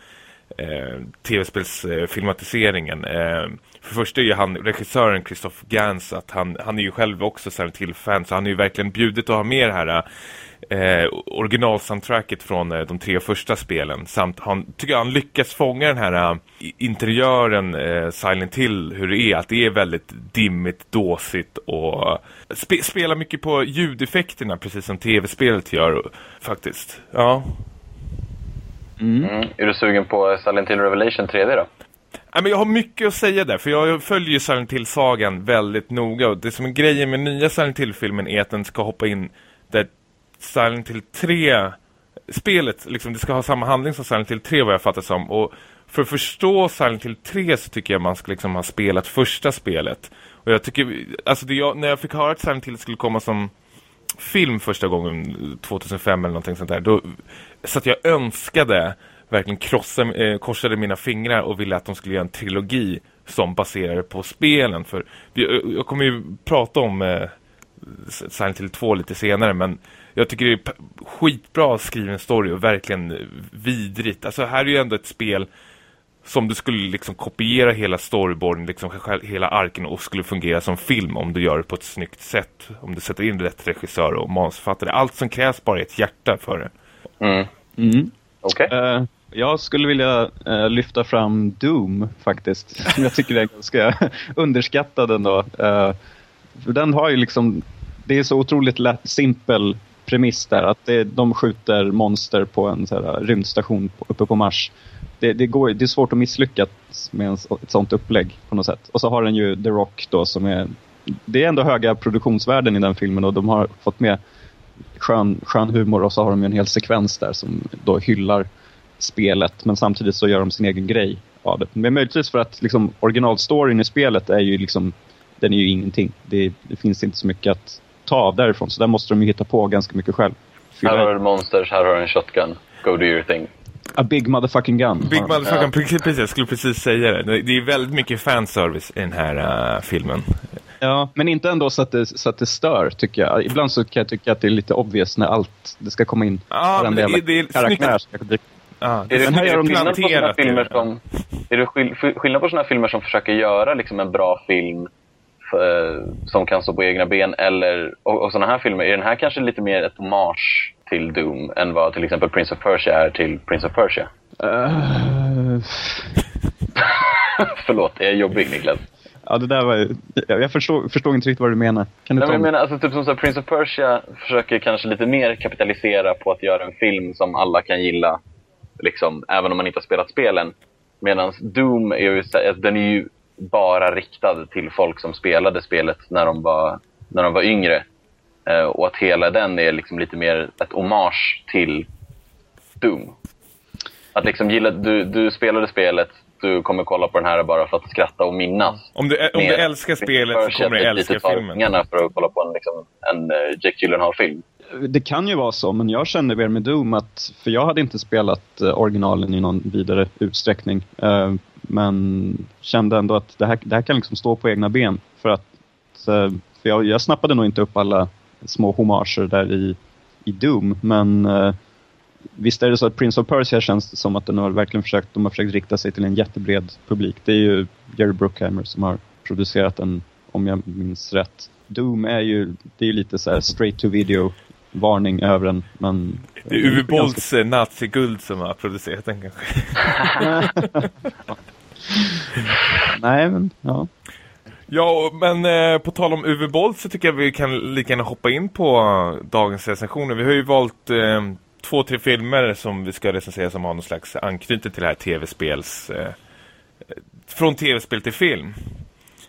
eh, tv-spelsfilmatiseringen. Eh, för första är ju han, regissören Christoph Gans, att han, han är ju själv också Silent Hill-fan. Så han är ju verkligen bjudit att ha med det här eh, originalsoundtracket från eh, de tre första spelen. Samt han tycker han lyckas fånga den här eh, interiören eh, Silent Hill, hur det är. Att det är väldigt dimmigt, dåsigt och spe spelar mycket på ljudeffekterna precis som tv-spelet gör faktiskt. Ja. Mm. Mm. Är du sugen på Silent Hill Revelation 3D då? Ja, men jag har mycket att säga där, för jag följer Silent Hill-sagan väldigt noga. Och det som är grejen med nya Silent Hill-filmen är att den ska hoppa in där Silent Hill 3 spelet, liksom, det ska ha samma handling som Silent Hill 3 vad jag fattar som. Och för att förstå Silent Hill 3 så tycker jag man ska liksom ha spelat första spelet. Och jag tycker, alltså jag, när jag fick höra att Silent Hill skulle komma som film första gången 2005 eller någonting sånt där, då så att jag önskade verkligen krossa, eh, korsade mina fingrar och ville att de skulle göra en trilogi som baserade på spelen. För vi, eh, jag kommer ju prata om eh, Silent Hill 2 lite senare, men jag tycker det är skitbra skriven story och verkligen eh, vidrigt. Alltså här är ju ändå ett spel som du skulle liksom kopiera hela storyboarden, liksom hela arken och skulle fungera som film om du gör det på ett snyggt sätt. Om du sätter in rätt regissör och manusförfattare. Allt som krävs bara är ett hjärta för det. Mm. Mm. Okej. Eh, jag skulle vilja eh, lyfta fram Doom faktiskt. Jag tycker är ganska underskattad ändå. Uh, för den har ju liksom, det är så otroligt lätt, simpel premiss där. Att det, de skjuter monster på en så här, rymdstation uppe på Mars. Det, det, går, det är svårt att misslyckas med en, ett sånt upplägg på något sätt. Och så har den ju The Rock då som är... Det är ändå höga produktionsvärden i den filmen och de har fått med skön, skön humor och så har de en hel sekvens där som då hyllar spelet men samtidigt så gör de sin egen grej av det. Men möjligtvis för att liksom, originalstoryn i spelet är ju liksom den är ju ingenting. Det, det, finns inte så mycket att ta av därifrån så där måste de ju hitta på ganska mycket själv. Här har du monsters, här har du en shotgun. Go do your thing. A big motherfucking gun. Big motherfucking, ja. precis, jag skulle precis säga det. Det är väldigt mycket fanservice i den här uh, filmen. Ja, men inte ändå så att, det, så att det stör, tycker jag. Ibland så kan jag tycka att det är lite obvious när allt, det ska komma in. Ja, men det, är, det är karaktär snyggt. Ja, det är, det, är det skillnad på sådana filmer som, är det skillnad på sådana filmer som försöker göra liksom en bra film för, som kan stå på egna ben eller, och, och sådana här filmer, är den här kanske lite mer ett hommage till Doom än vad till exempel Prince of Persia är till Prince of Persia? Uh... Förlåt, är jag jobbig Niklas? Ja, det där var Jag förstår, förstår inte riktigt vad du menar. Kan du Nej, men jag menar, alltså, typ som så här, Prince of Persia försöker kanske lite mer kapitalisera på att göra en film som alla kan gilla. Liksom, även om man inte har spelat spelen. Medan Doom är ju, den är ju bara riktad till folk som spelade spelet när de var, när de var yngre. Eh, och att hela den är liksom lite mer ett hommage till Doom. Att liksom gilla, du, du spelade spelet, du kommer kolla på den här bara för att skratta och minnas. Om du, om du älskar spelet så kommer du älska filmen. för att kolla på en, liksom, en uh, Jack Gyllenhaal-film. Det kan ju vara så, men jag kände mer med Doom att, för jag hade inte spelat uh, originalen i någon vidare utsträckning. Men kände ändå att det här, det här kan liksom stå på egna ben. För att för jag, jag snappade nog inte upp alla små hommager där i, i Doom, men Visst är det så att Prince of Persia känns som att den har verkligen försökt, de har försökt rikta sig till en jättebred publik. Det är ju Jerry Bruckheimer som har producerat den, om jag minns rätt. Doom är ju, det är ju lite så straight to video varning över den. Men, det är Uwe Bolls ganska... naziguld som har producerat den kanske. Nej, men ja. Ja, men eh, på tal om Uwe Boll så tycker jag vi kan lika gärna hoppa in på dagens recensioner. Vi har ju valt eh, två, tre filmer som vi ska recensera som har någon slags anknytning till det här tv-spels... Eh, från tv-spel till film.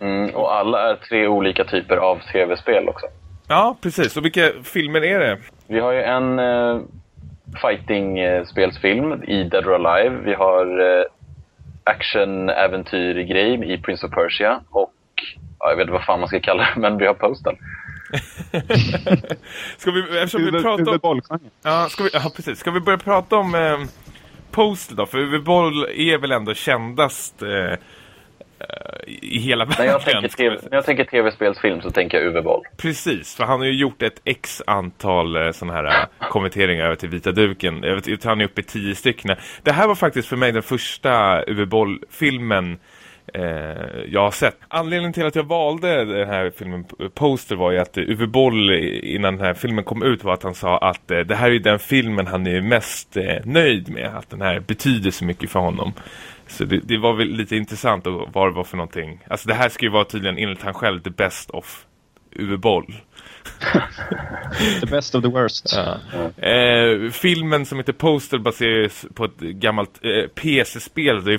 Mm, och alla är tre olika typer av tv-spel också. Ja, precis. Och vilka filmer är det? Vi har ju en eh, fighting-spelsfilm i Dead or Alive. Vi har eh, action-äventyr-grej i Prince of Persia. Och ja, jag vet inte vad fan man ska kalla det, men vi har Postal. ska vi, eftersom vi pratar om... Ja, ska vi, ja, precis. Ska vi börja prata om eh, Postal då? För Uwe Boll är väl ändå kändast eh, i hela världen. När jag tänker, TV, när jag tänker tv-spelsfilm så tänker jag Uwe Boll. Precis, för han har ju gjort ett x antal eh, sådana här eh, kommenteringar över till Vita duken. Jag vet, han är uppe i tio stycken. Det här var faktiskt för mig den första Uwe Boll-filmen eh, Eh, jag har sett. Anledningen till att jag valde den här filmen Poster var ju att Uwe Boll innan den här filmen kom ut var att han sa att eh, det här är den filmen han är mest eh, nöjd med. Att den här betyder så mycket för honom. Så det, det var väl lite intressant vad det var för någonting. Alltså det här ska ju vara tydligen enligt han själv the best of Uwe Boll the best of the worst. Ja. Eh, filmen som heter Poster baseras på ett gammalt eh, PC-spel.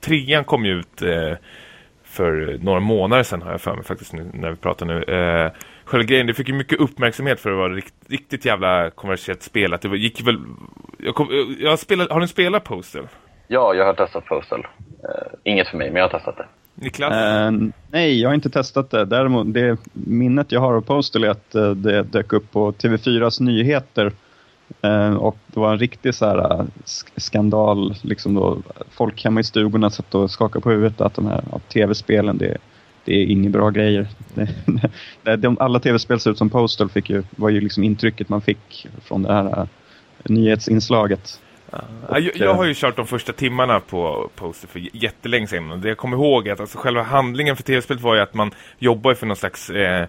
Trean kom ju ut eh, för några månader sedan har jag för mig faktiskt nu, när vi pratar nu. Eh, själva grejen, det fick ju mycket uppmärksamhet för att vara rikt, riktigt jävla kommersiellt spel. Att det gick väl... Jag kom, jag spelade, har ni spelat Poster? Ja, jag har testat Postal. Uh, inget för mig, men jag har testat det. Niklas? Uh, nej, jag har inte testat det. Däremot, det minnet jag har av Postal är att uh, det dök upp på TV4s nyheter. Uh, och det var en riktig så här, skandal. Liksom då, folk hemma i stugorna satt och skakade på huvudet att de här tv-spelen, det, det är inga bra grejer. Det, de, alla tv-spel ser ut som Postal fick ju, var ju liksom intrycket man fick från det här nyhetsinslaget. Ja, jag, jag, har ju kört de första timmarna på Poster för jättelänge sedan. Det jag kommer ihåg är att alltså själva handlingen för tv-spelet var ju att man jobbar för någon slags eh,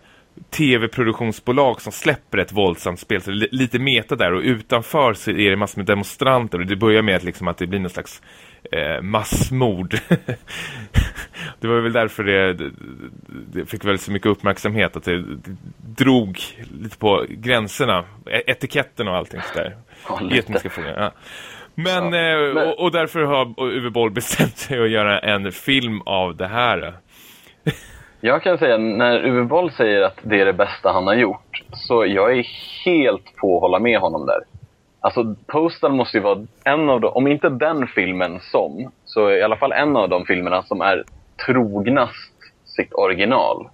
tv-produktionsbolag som släpper ett våldsamt spel. Så det är lite meta där och utanför så är det massor med demonstranter och det börjar med att, liksom, att det blir någon slags eh, massmord. det var väl därför det, det, det, fick väl så mycket uppmärksamhet att det, det drog lite på gränserna, e- etiketten och allting sådär. Ja, Etniska frågor, ja. Men, Ja, eh, men- Och, och därför har Uwe Boll bestämt sig att göra en film av det här. Jag kan säga, när Uwe Boll säger att det är det bästa han har gjort, så jag är helt på att hålla med honom där. Alltså, Postal måste ju vara en av de, om inte den filmen som, så i alla fall en av de filmerna som är trognast sitt original.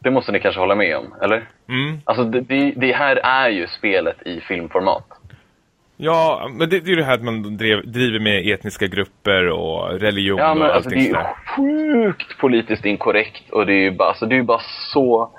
Det måste ni kanske hålla med om, eller? Mm. Alltså, det, det, det här är ju spelet i filmformat. Ja, men det, det är ju det här att man drev, driver med etniska grupper och religion Ja, men och alltså, allting det är ju sjukt politiskt inkorrekt och det är ju bara, alltså, det är ju bara så,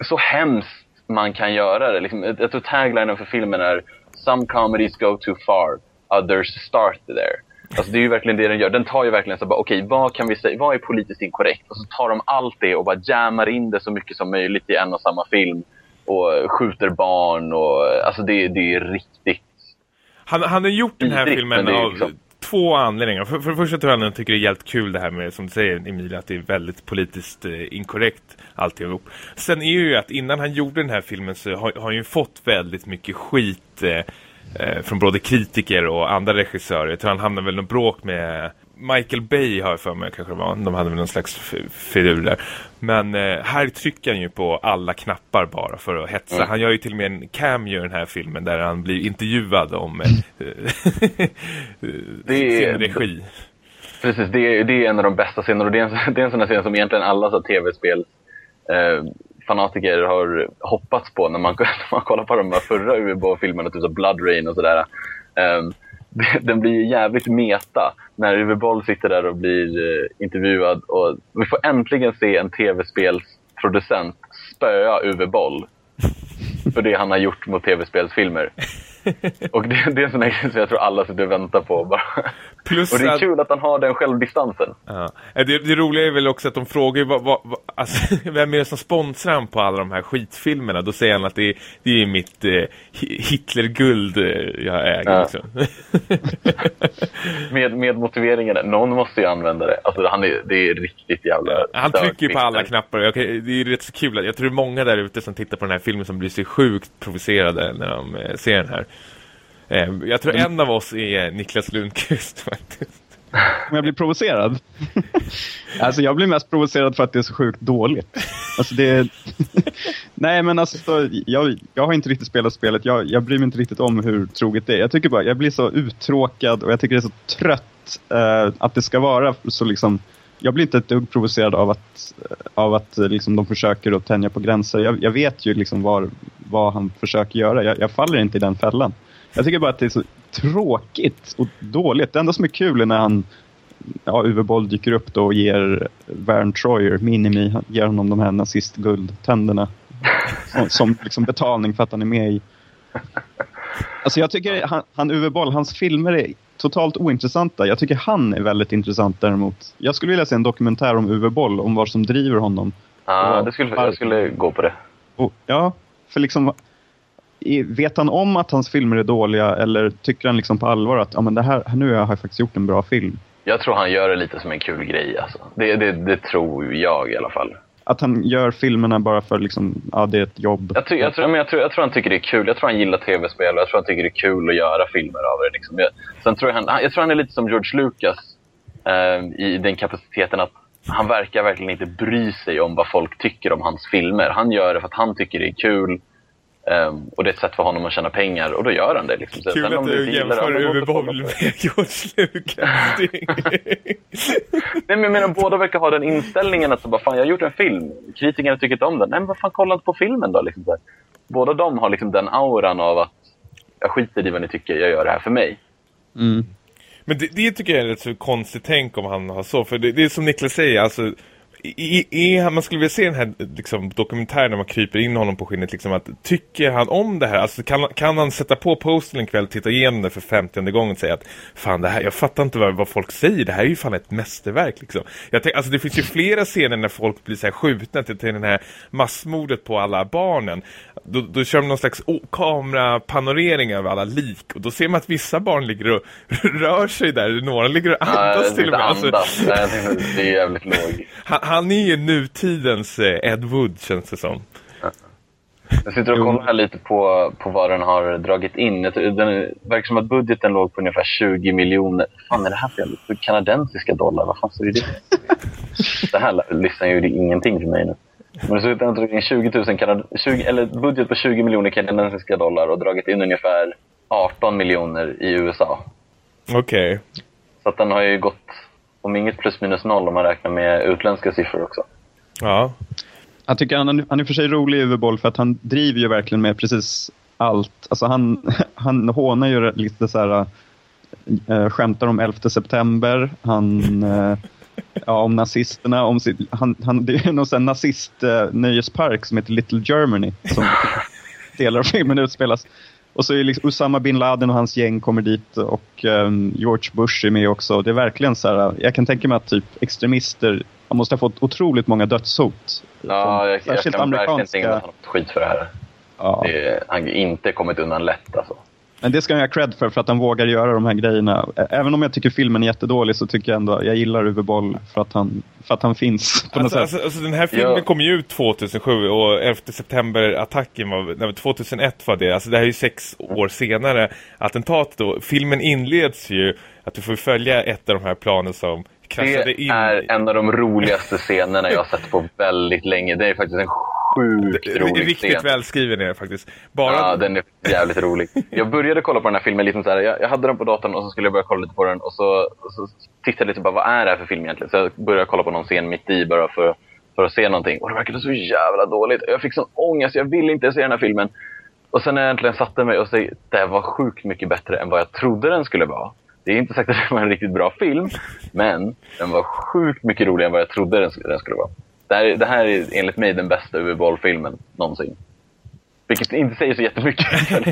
så hemskt man kan göra det. Liksom, jag tror taglinen för filmen är Some comedies go too far, others start there. Alltså det är ju verkligen det den gör. Den tar ju verkligen så bara, okej, vad kan vi säga, vad är politiskt inkorrekt? Och så tar de allt det och bara jammar in det så mycket som möjligt i en och samma film. Och skjuter barn och, alltså det, det är riktigt Han, han har gjort den här Vidrigt, filmen av liksom- två anledningar. För, för det första tror jag att han tycker det är helt kul det här med, som du säger Emilia, att det är väldigt politiskt eh, inkorrekt alltihop. Sen är ju att innan han gjorde den här filmen så har, har han ju fått väldigt mycket skit eh, eh, från både kritiker och andra regissörer. Jag tror han hamnade väl någon bråk med Michael Bay har jag för mig kanske det var. De hade väl någon slags firur där. Men eh, här trycker han ju på alla knappar bara för att hetsa. Mm. Han gör ju till och med en cameo i den här filmen där han blir intervjuad om eh, Det är- sin regi. Precis, det är, det är en av de bästa scenerna och det är en, det är en sån här scen som egentligen alla tv-spel eh, fanatiker har hoppats på när man, när man kollar på de här förra UV-filmerna, typ så Blood Rain och sådär. Det- den blir ju jävligt meta när Uwe Boll sitter där och blir eh, intervjuad och vi får äntligen se en tv-spelsproducent spöa Uwe Boll för det han har gjort mot tv-spelsfilmer. Och det, det är en sån här som jag tror alla sitter och väntar på. Bara. Plus Och det är att- kul att han har den självdistansen. Ja. Det, det roliga är väl också att de frågar vad, vad, vad, alltså, vem är det som sponsrar han på alla de här skitfilmerna. Då säger han att det är, det är mitt eh, Hi- Hitlerguld eh, jag äger. Ja. Liksom. Med, med motiveringen, någon måste ju använda det. Alltså han är, det är riktigt jävla Han trycker ju på alla knappar. Jag, det är rätt så kul. Jag tror det är många där ute som tittar på den här filmen som blir så sjukt provocerade när de eh, ser den här. Eh, Jag tror en av oss är Niklas Lundqvist faktiskt. Om jag blir provocerad? alltså jag blir mest provocerad för att det är så sjukt dåligt. Alltså det. Nej men alltså, jag, jag har inte riktigt spelat spelet. Jag, jag bryr mig inte riktigt om hur troget det är. Jag tycker bara, jag blir så uttråkad och jag tycker det är så trött eh, att det ska vara så liksom... Jag blir inte ett dugg provocerad av att, av att eh, liksom, de försöker att tänja på gränser. Jag, jag vet ju liksom var, vad han försöker göra. Jag, jag faller inte i den fällan. Jag tycker bara att det är så tråkigt och dåligt. Det enda som är kul är när han, ja, Uwe Boll dyker upp då och ger Vern Troyer, Minimi, ger honom de här nazistguldtänderna. Som, som liksom betalning för att han är med i... Alltså jag tycker han, han Uwe Boll, hans filmer är totalt ointressanta. Jag tycker han är väldigt intressant däremot. Jag skulle vilja se en dokumentär om Uwe Boll, om vad som driver honom. Ja, det skulle, jag skulle gå på det. Och, ja, för liksom... Vet han om att hans filmer är dåliga eller tycker han liksom på allvar att ja, men det här, nu har jag faktiskt gjort en bra film? Jag tror han gör det lite som en kul grej. Alltså. Det, det, det tror jag i alla fall. Att han gör filmerna bara för liksom, ja det är ett jobb. Jag, tror- jag, tror, men jag, tror, jag tror han tycker det är kul. Jag tror han gillar tv-spel och jag tror han tycker det är kul att göra filmer av det. Liksom. Jag, sen tror han, jag tror han är lite som George Lucas eh, i den kapaciteten att han verkar verkligen inte bry sig om vad folk tycker om hans filmer. Han gör det för att han tycker det är kul. Eh, och det är ett sätt för honom att tjäna pengar och då gör han det. Liksom. Kul sen att du jämför Uwe Boll med George Lucas. Nej, men jag menar, båda verkar ha den inställningen att så bara, fan, jag har gjort en film. Kritikerna tycker inte om den. Nej, men vad fan, kolla inte på filmen då. Liksom, så här. Båda de har liksom den auran av att jag skiter i vad ni tycker, jag gör det här för mig. Mm. Men det, det tycker jag är ett så konstigt tänk om han har så. För det, det är som Niklas säger, alltså i, i, man skulle vilja se den här liksom, dokumentären när man kryper in honom på skinnet. Liksom, att, tycker han om det här? Alltså, kan, kan han sätta på posten en kväll, och titta igenom det för femtionde gången och säga att fan, det här, jag fattar inte vad, vad folk säger. Det här är ju fan ett mästerverk. Liksom. Jag tänk, alltså, det finns ju flera scener när folk blir så här skjutna till, till den här massmordet på alla barnen. Då, då kör de någon slags oh, kamerapanorering över alla lik. Och då ser man att vissa barn ligger och rör sig där. Några ligger och andas Nej, till och med. Andas. Alltså, Nej, jag tänkte, det är jävligt låg. han, han är ju nutidens eh, Ed Wood känns det som. Jag sitter och kollar här lite på, på vad den har dragit in. Den är- verkar som att budgeten låg på ungefär 20 miljoner. fan är det här för kanadensiska dollar? Vad fan står det? Det här listan gjorde ingenting för mig nu. Men den har dragit in 20 000 kanad 20, eller budget på 20 miljoner kanadensiska dollar och dragit in ungefär 18 miljoner i USA. Okej. Så att den har ju gått, om inget plus minus noll om man räknar med utländska siffror också. Ja. Jag tycker han, han är för sig rolig i Uwe för att han driver ju verkligen med precis allt. Alltså han, han hånar ju lite så här, äh, skämtar om 11 september, han, äh, ja, om nazisterna, om sitt, han, han, det är någon nazist-nöjespark som heter Little Germany som delar av filmen utspelas. Och så är liksom Osama bin Laden och hans gäng kommer dit och um, George Bush är med också. Det är verkligen så här, jag kan tänka mig att typ extremister, han måste ha fått otroligt många dödshot. Ja, jag, jag kan verkligen amerikanska- tänka mig att han har fått skit för det här. Ja. Det, han har inte kommit undan lätt alltså. Men det ska han ha cred för, för att han vågar göra de här grejerna. Även om jag tycker filmen är jättedålig så tycker jag ändå, jag gillar Uwe Boll för att han, för att han finns på något Alltså, sätt. alltså, alltså den här filmen Ja. kom ju ut 2007 och 11 september-attacken var, nej, 2001 var det. Alltså det här är ju sex år senare attentatet då. Filmen inleds ju att du får följa ett av de här planen som Det in. är en av de roligaste scenerna jag har sett på väldigt länge. Det är faktiskt en sjukt Det rolig Riktigt scen. välskriven är det faktiskt. Bara... Ja, den är jävligt rolig. Jag började kolla på den här filmen liksom så här. Jag, jag hade den på datorn och så skulle jag börja kolla lite på den och så, och så tittade jag lite på vad är det här för film egentligen. Så jag började kolla på någon scen mitt i bara för, för att se någonting. Och det verkade så jävla dåligt. Jag fick sån ångest. Jag ville inte se den här filmen. Och sen när jag äntligen satte mig och sa det var sjukt mycket bättre än vad jag trodde den skulle vara. Det är inte sagt att det var en riktigt bra film, men den var sjukt mycket roligare än vad jag trodde den skulle, den skulle vara. Det här, är- det här är enligt mig den bästa Uwe Boll-filmen någonsin. Vilket inte säger så jättemycket.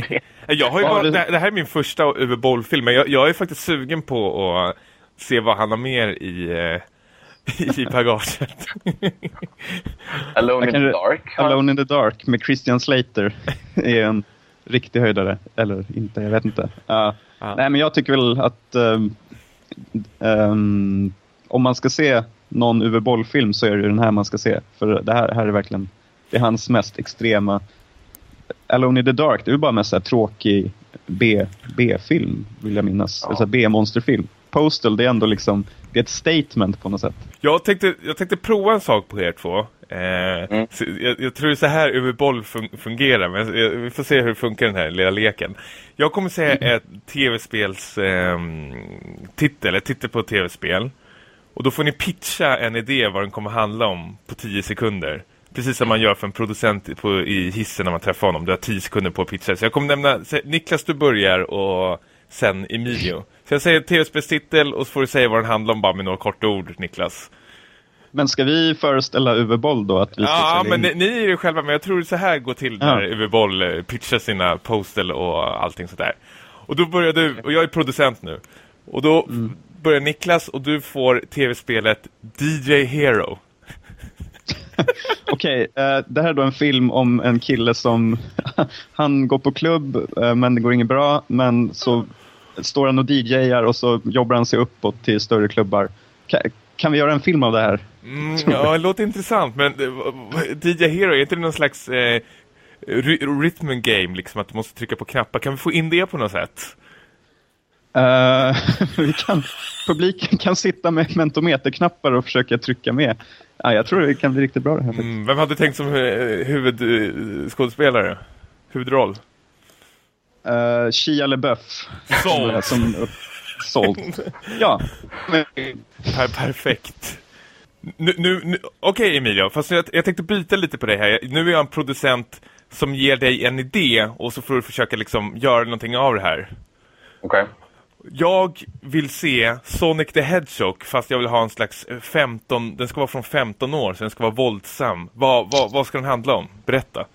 Jag har ju bara, det- här är min första Uwe Boll-film, men jag, jag är faktiskt sugen på att se vad han har mer i, eh, i bagaget. Alone in the Dark. Alone in the Dark med Christian Slater är en riktig höjdare. Eller inte, jag vet inte. Ja. Ja. Nej, men jag tycker väl att ehm, ehm, om man ska se någon Uwe Boll-film så är det den här man ska se. För det här, här är verkligen det är hans mest extrema. Alone in the Dark, det är ju bara mest så tråkig B-film, vill jag minnas. Ja. Alltså B-monsterfilm. Postal, det är ändå liksom, det är ett statement på något sätt. Jag tänkte, jag tänkte prova en sak på er två. Eh, så jag, jag tror så här Uwe Boll fun fungerar, men jag, vi får se hur funkar den här lilla leken. Jag kommer säga ett tv-spels eh, titel, ett titel på tv-spel. Och då får ni pitcha en idé vad den kommer handla om på 10 sekunder. Precis som man gör för en producent på, i hissen när man träffar honom. Du har 10 sekunder på att pitcha. Så jag kommer nämna, Niklas du börjar och sen Emilio. Så jag säger tv-spelstitel och så får du säga vad den handlar om bara med några korta ord, Niklas. Men ska vi föreställa Uwe Boll då? Att vi Ja, men ni, ni är det själva, men jag tror så här går till Ja. när Uwe Boll eh, pitchar sina postel och allting sådär. Och då börjar du, och jag är producent nu. Och då Mm. börjar Niklas och du får tv-spelet DJ Hero. Okej, eh, det här är då en film om en kille som han går på klubb eh, men det går inget bra. Men så står han och DJar och så jobbar han sig uppåt till större klubbar. Kan vi göra en film av det här? Mm, ja, det låter intressant, men eh, DJ Hero, är inte det någon slags eh, rhythm game, liksom att du måste trycka på knappar? Kan vi få in det på något sätt? Eh, vi kan, publiken kan sitta med mentometerknappar och försöka trycka med. Ja, jag tror det kan bli riktigt bra det här. Mm, vem hade tänkt som eh, huvudskådespelare? Huvudroll? Uh, Shia LaBeouf. Såld. Som, såld. Ja. Per perfekt. Nu, nu, nu, Okej Emilio, fast jag, jag tänkte byta lite på dig här. Nu är jag en producent som ger dig en idé och så får du försöka liksom göra någonting av det här. Okej. Jag vill se Sonic the Hedgehog fast jag vill ha en slags 15, den ska vara från 15 år så den ska vara våldsam. Vad, vad, vad ska den handla om? Berätta.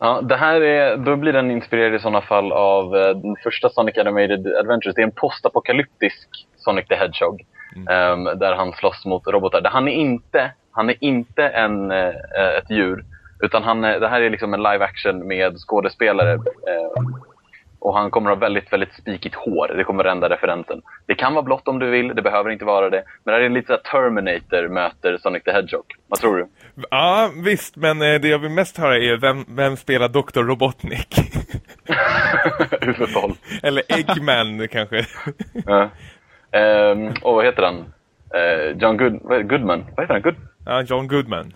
Ja, det här är, då blir den inspirerad i sådana fall av eh, den första Sonic Animated Adventures. Det är en postapokalyptisk Sonic the Hedgehog. Mm. Um, där han slåss mot robotar. Han är inte, han är inte en, uh, ett djur. Utan han, det här är liksom en live action med skådespelare. Uh, och han kommer ha väldigt, väldigt spikigt hår. Det kommer rända referensen. Det kan vara blått om du vill, det behöver inte vara det. Men det här är lite så Terminator möter Sonic the Hedgehog. Vad tror du? Ja, visst. Men eh, det jag vill mest höra är vem, vem spelar Dr. Robotnik? Huvudboll. Eller Eggman kanske. ja. Um, och vad heter han? Uh, John Good Goodman. Vad heter han? Good ja, John Goodman.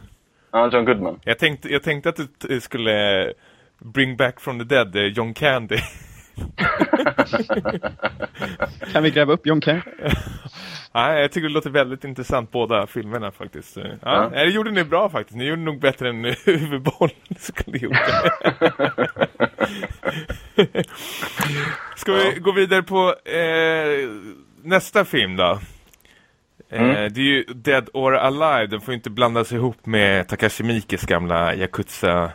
Ja, John Goodman. Jag tänkte, jag tänkte att du skulle Bring Back from the Dead, eh, John Candy. kan vi gräva upp John Candy? Nej, jag tycker det låter väldigt intressant båda filmerna faktiskt. Ja, ja. det gjorde ni bra faktiskt. Ni gjorde nog bättre än huvudboll skulle gjort Ska vi gå vidare på eh, nästa film då? Eh, mm. det är ju Dead or Alive. Den får inte blandas ihop med Takashi Mikes gamla Yakuza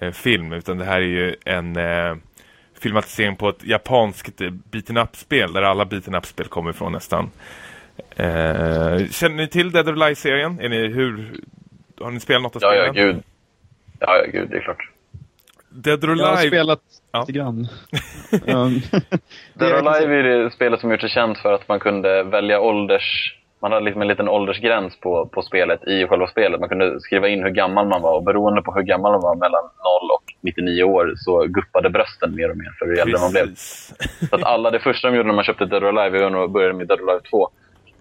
eh, film utan det här är ju en eh, filmatisering på ett japanskt beaten up-spel där alla beaten up-spel kommer ifrån nästan. Eh, känner ni till Dead or Alive-serien? Är ni, hur, har ni spelat något av spelen? Ja, ja, gud. Ja, ja, gud, det är klart. Dead or Alive... Jag har spelat ja. lite grann. Dead or Alive är det spelet som gjort sig känt för att man kunde välja ålders man hade liksom en liten åldersgräns på, på spelet i själva spelet. Man kunde skriva in hur gammal man var och beroende på hur gammal man var mellan 0 och 99 år så guppade brösten mer och mer för hur äldre man blev. Så att alla, det första de gjorde när man köpte Dead or Alive, jag började med Dead or Alive 2,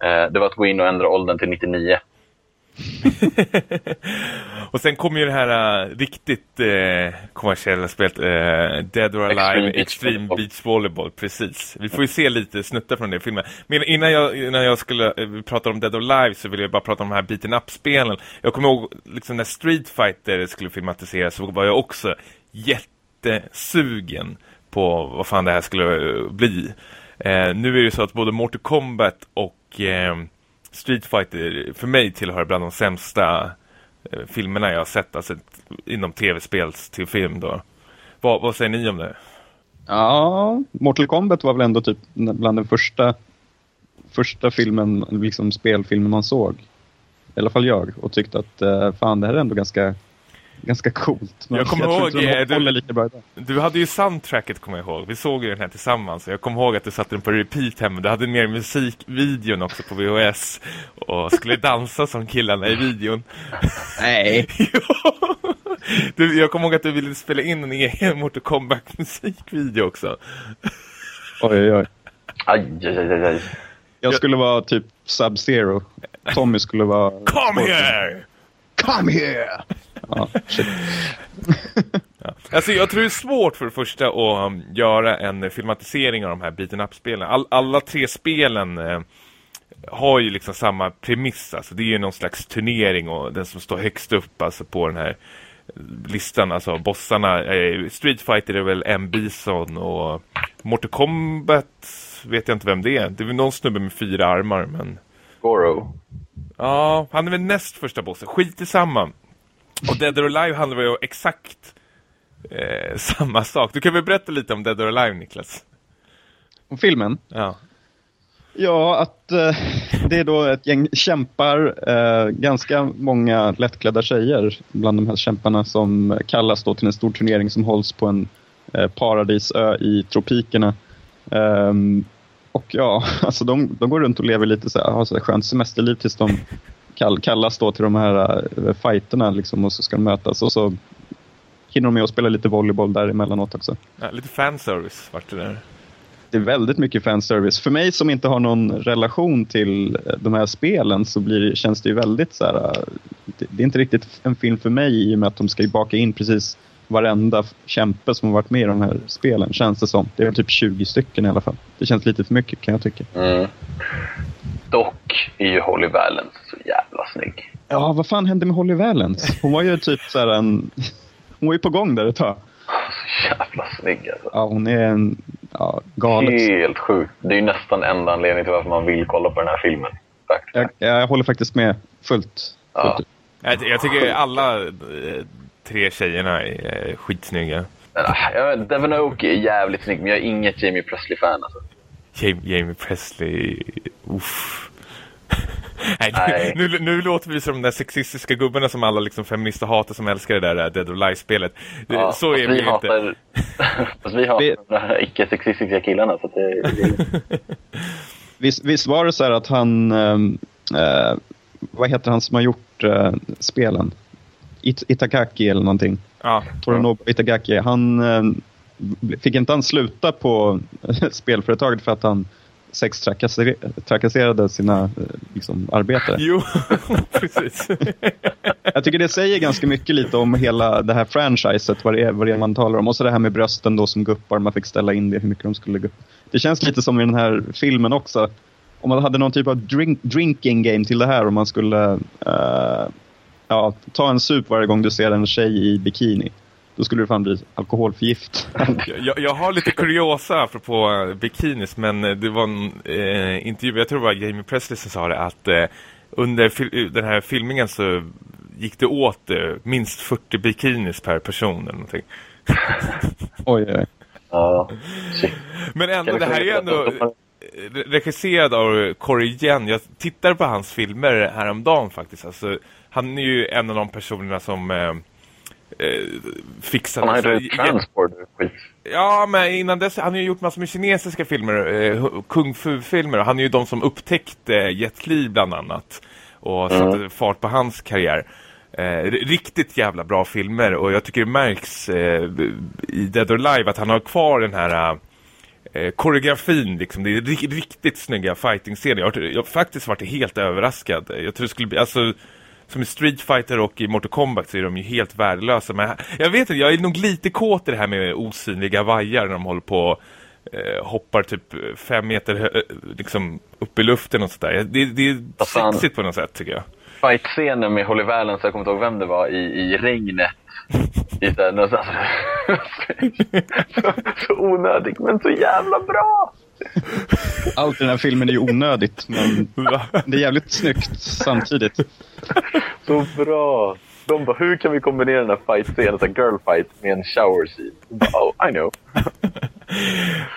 eh, det var att gå in och ändra åldern till 99. och sen kommer ju det här uh, riktigt uh, kommersiella spelet uh, Dead or Alive Extreme, Extreme Beach, Beach Volleyball. Precis. Vi får ju se lite snuttar från det filmen. Men innan jag, innan jag skulle uh, prata om Dead or Alive så vill jag bara prata om de här beaten up-spelen. Jag kommer ihåg liksom när Street Fighter skulle filmatiseras så var jag också jättesugen på vad fan det här skulle bli. nu är det ju så att både Mortal Kombat och Street Fighter för mig tillhör bland de sämsta eh, filmerna jag har sett alltså, inom tv-spels till film då. Vad, vad säger ni om det? Ja, Mortal Kombat var väl ändå typ bland den första första filmen, liksom spelfilmen man såg. I alla fall jag. Och tyckte att eh, fan det här är ändå ganska ganska coolt. Men jag kommer jag ihåg, eh, du, lika bra du hade ju soundtracket kommer jag ihåg. Vi såg ju den här tillsammans. Jag kommer ihåg att du satte den på repeat hemma. Du hade mer musikvideon också på VHS. Och skulle dansa som killarna i videon. Nej. du, jag kommer ihåg att du ville spela in en egen Mortal Kombat musikvideo också. Oj, oj, oj. Aj, aj, aj, aj. Jag skulle vara typ Sub-Zero. Tommy skulle vara... Come here! Come here! Ja, ja. Alltså jag tror det är svårt för det första att um, göra en filmatisering av de här beaten up-spelen. All, alla tre spelen eh, har ju liksom samma premiss. Alltså det är ju någon slags turnering och den som står högst upp alltså på den här listan, alltså bossarna. Eh, Street Fighter är väl M. Bison och Mortal Kombat vet jag inte vem det är. Det är väl någon snubbe med fyra armar, men... Goro. Ja, han är väl näst första bossen. Skit i samma. Och Dead or Alive handlar ju exakt eh, samma sak. Du kan väl berätta lite om Dead or Alive, Niklas? Om filmen? Ja. Ja, att eh, det är då ett gäng kämpar, eh, ganska många lättklädda tjejer bland de här kämparna som kallas då till en stor turnering som hålls på en eh, paradisö i tropikerna. Um, och ja, alltså de, de går runt och lever lite så här, har så här skönt semesterliv tills de kall, kallas då till de här uh, fighterna liksom, och så ska de mötas. Och så hinner de med att spela lite volleyboll där emellanåt också. Ja, lite fanservice vart det där. Det är väldigt mycket fanservice. För mig som inte har någon relation till eh, de här spelen så blir, känns det ju väldigt så här, uh, det, det är inte riktigt en film för mig i och med att de ska baka in precis varenda kämpe som har varit med i de här spelen, känns det som. Det är typ 20 stycken i alla fall. Det känns lite för mycket kan jag tycka. Mm. Dock är ju Holly Valence så jävla snygg. Ja, vad fan hände med Holly Valence? Hon var ju typ så här en... Hon var ju på gång där ett tag. Så jävla snygg alltså. Ja, hon är en ja, galet. Helt sjukt. Det är ju nästan enda anledningen till varför man vill kolla på den här filmen. Jag, jag håller faktiskt med fullt. Ja. fullt. Jag, jag tycker alla eh, tre tjejerna är eh, skitsnygga. Vet, Devon Oak är jävligt snygg, men jag är inget Jamie Presley-fan. Alltså. Jamie, Jamie Presley, uff. Nej, Nej. Nu, nu, nu låter vi som de där sexistiska gubbarna som alla liksom feminister hatar som älskar det där eh, Dead or Alive-spelet. Det- Ja, Så är vi ju inte. hatar, Fast vi hatar Vi- de här icke-sexistiska killarna. Så att det, det, Visst, visst var det så här att han... ehm, eh, vad heter han som har gjort eh, spelen? It, Itakaki eller någonting. Ja, Torinobu Itagaki. Han eh, fick inte han sluta på spelföretaget för att han sextrakasserade sina eh, liksom, arbetare. jo, precis. Jag tycker det säger ganska mycket lite om hela det här franchiset, vad det är, vad det är man talar om. Och så det här med brösten då som guppar, man fick ställa in det hur mycket de skulle guppa. Det känns lite som i den här filmen också. Om man hade någon typ av drink, drinking game till det här och man skulle eh, ja, ta en sup varje gång du ser en tjej i bikini. Då skulle det fan bli alkoholförgift. jag, jag har lite kuriosa apropå eh, bikinis, men eh, det var en eh, intervju, jag tror det var Jamie Presley som sa det, att eh, under fil- den här filmingen så gick det åt eh, minst 40 bikinis per person eller någonting. oj, oj. ja. Men ändå, det här är ändå eh, regisserad av Corey Yen. Jag tittar på hans filmer häromdagen faktiskt. Alltså, han är ju en av de personerna som eh, eh, fixade... Han har alltså, ju transport skit. Ja, men innan dess, han har ju gjort massor med kinesiska filmer, eh, kung fu-filmer. Han är ju de som upptäckte Jet Li bland annat. Och satte fart på hans karriär. Eh, riktigt jävla bra filmer och jag tycker det märks eh, i Dead or Alive att han har kvar den här eh, koreografin liksom. Det är ri- riktigt snygga fighting-scener. Jag, jag har faktiskt varit helt överraskad. Jag tror det skulle bli, alltså som i Street Fighter och i Mortal Kombat så är de ju helt värdelösa. Men jag vet inte, jag är nog lite kåt i det här med osynliga vajar när de håller på eh, hoppar typ fem meter hö- liksom upp i luften och sådär. Det, det är fan. sexigt på något sätt tycker jag. Fight-scenen med Holly Valance, jag kommer inte ihåg vem det var, i, i regnet. I så, här, någonstans. så, så onödig, men så jävla bra! Allt i den här filmen är ju onödigt, men det är jävligt snyggt samtidigt. Så bra! De bara, hur kan vi kombinera den här fight-scenen, så här girl fight, med en shower scene? Bara, oh, I know.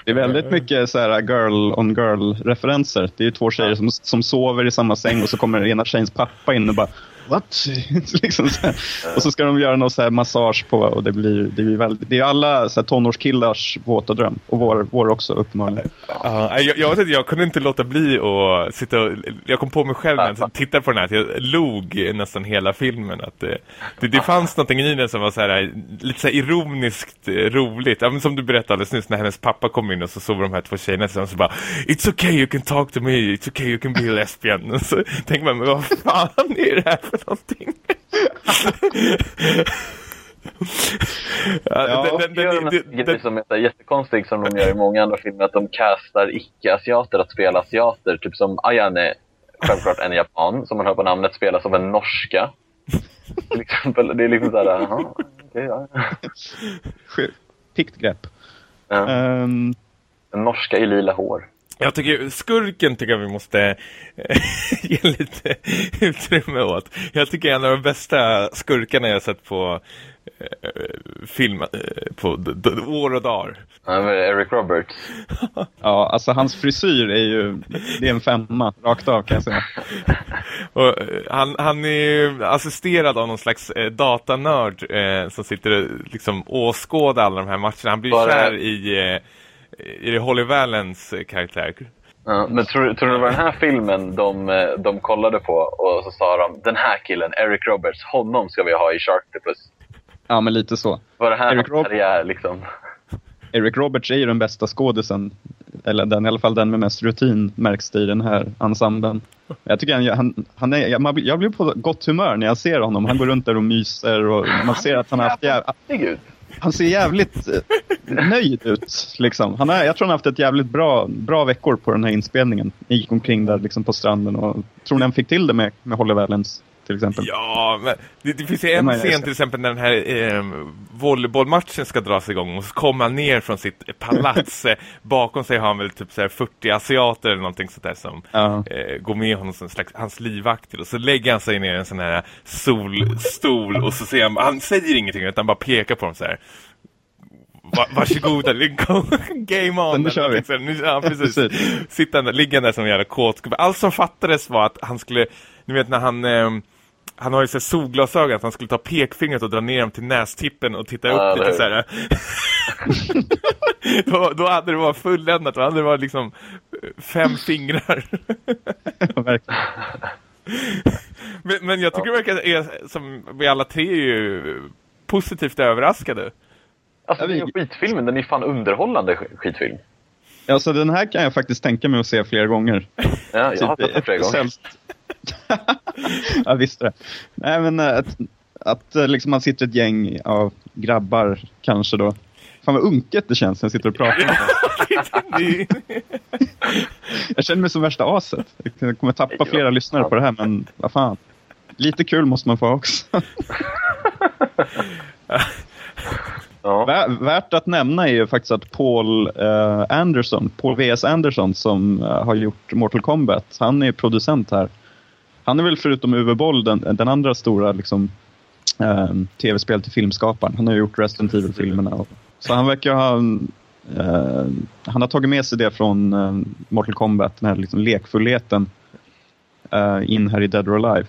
Det är väldigt mycket så här girl on girl-referenser. Det är ju två tjejer som, som sover i samma säng och så kommer ena tjejens pappa in och bara What? liksom så här. Och så ska de göra någon så här massage på och det blir, det blir väldigt, det är alla så här tonårskillars våta dröm. Och vår, vår också uppenbarligen. Ja, jag, jag, vet inte, jag kunde inte låta bli att sitta och, Jag kom på mig själv när jag tittade på den här att jag log nästan hela filmen. Att det, det, det fanns någonting i den som var så här, lite så här ironiskt eh, roligt. Ja, men som du berättade alldeles nyss när hennes pappa kom in och så sover de här två tjejerna tillsammans så bara It's okay you can talk to me, it's okay you can be a lesbian. Och så tänker man, men vad fan är det här för någonting? ja, Ja, den, den, den, den, den, den, den, som är jättekonstig som de gör i många andra filmer, att de castar icke-asiater att spela asiater. Typ som Ayane, självklart en japan, som man hör på namnet, spelas av en norska. Till exempel, det är liksom såhär, jaha, okej, ja. Sju- Pickt grepp. ja. Ehm, En norska i lila hår. Jag tycker skurken tycker jag vi måste eh, ge lite utrymme åt. Jag tycker en av de bästa skurkarna jag sett på eh, film eh, på år och dagar. Eric Roberts. ja, alltså hans frisyr är ju, det är en femma rakt av kan jag säga. Och, eh, han, han är ju assisterad av någon slags eh, datanörd eh, som sitter och liksom åskådar alla de här matcherna. Han blir Bara- kär i, eh, i Holly Valens eh, karaktär. Ja, men tror, tror du det var den här filmen de, eh, de kollade på och så sa de den här killen, Eric Roberts, honom ska vi ha i Sharktopus. Ja, men lite så. Var det här Eric hans Rob- karriär liksom? Eric Roberts är ju den bästa skådisen. Eller den, i alla fall den med mest rutin märks det i den här ensemblen. Jag tycker han, han, han är, jag, jag blir på gott humör när jag ser honom. Han går runt där och myser och man ser att han har haft jäv, Herregud. Han ser jävligt eh, nöjd ut. Liksom. Han har, jag tror han har haft ett jävligt bra, bra veckor på den här inspelningen. Jag gick omkring där liksom, på stranden och tror ni han fick till det med, med Holly Valens? Till exempel. Ja, men det, det finns ju en scen till exempel när den här eh, volleybollmatchen ska dras igång och så kommer han ner från sitt palats. Eh, Bakom sig har han väl typ så här 40 asiater eller någonting sånt där som Ja. eh, går med honom som slags hans livvakter. Och så lägger han sig ner i en sån här solstol och så säger han, han säger ingenting utan bara pekar på dem så här. Va, varsågoda, game on. Nu kör vi. Nu, ja, precis. Precis. Där, ligger han där som en jävla kåtgubbe. Allt som fattades var att han skulle, ni vet när han, eh, han har ju så solglasögon, att han skulle ta pekfingret och dra ner dem till nästippen och titta Ja, upp lite så här. då, då hade det varit fulländat, då hade det varit liksom fem fingrar. Ja, men, men jag tycker det verkar, är, som vi alla tre är ju positivt överraskade. Alltså, Ja, vi- den skitfilmen, den är fan underhållande sk- skitfilm. Ja, så den här kan jag faktiskt tänka mig att se flera gånger. Ja, jag har Typ sett den flera gånger. jag visste det. Nej, men eh, att, att eh, liksom man sitter ett gäng av grabbar kanske då. Fan vad unket det känns när jag sitter och pratar. Jag känner mig som värsta aset. Jag kommer tappa flera lyssnare på det här, men vad fan. Lite kul måste man få också. Ja. Vä- Värt att nämna är ju faktiskt att Paul eh, Anderson, Paul V.S. Anderson som eh, har gjort Mortal Kombat, han är producent här. Han är väl förutom Uwe Boll den, den andra stora liksom, eh, tv-spel till filmskaparen. Han har ju gjort Resident Evil-filmerna. Så han verkar ha eh, han har tagit med sig det från eh, Mortal Kombat, den här liksom lekfullheten eh, in här i Dead or Alive.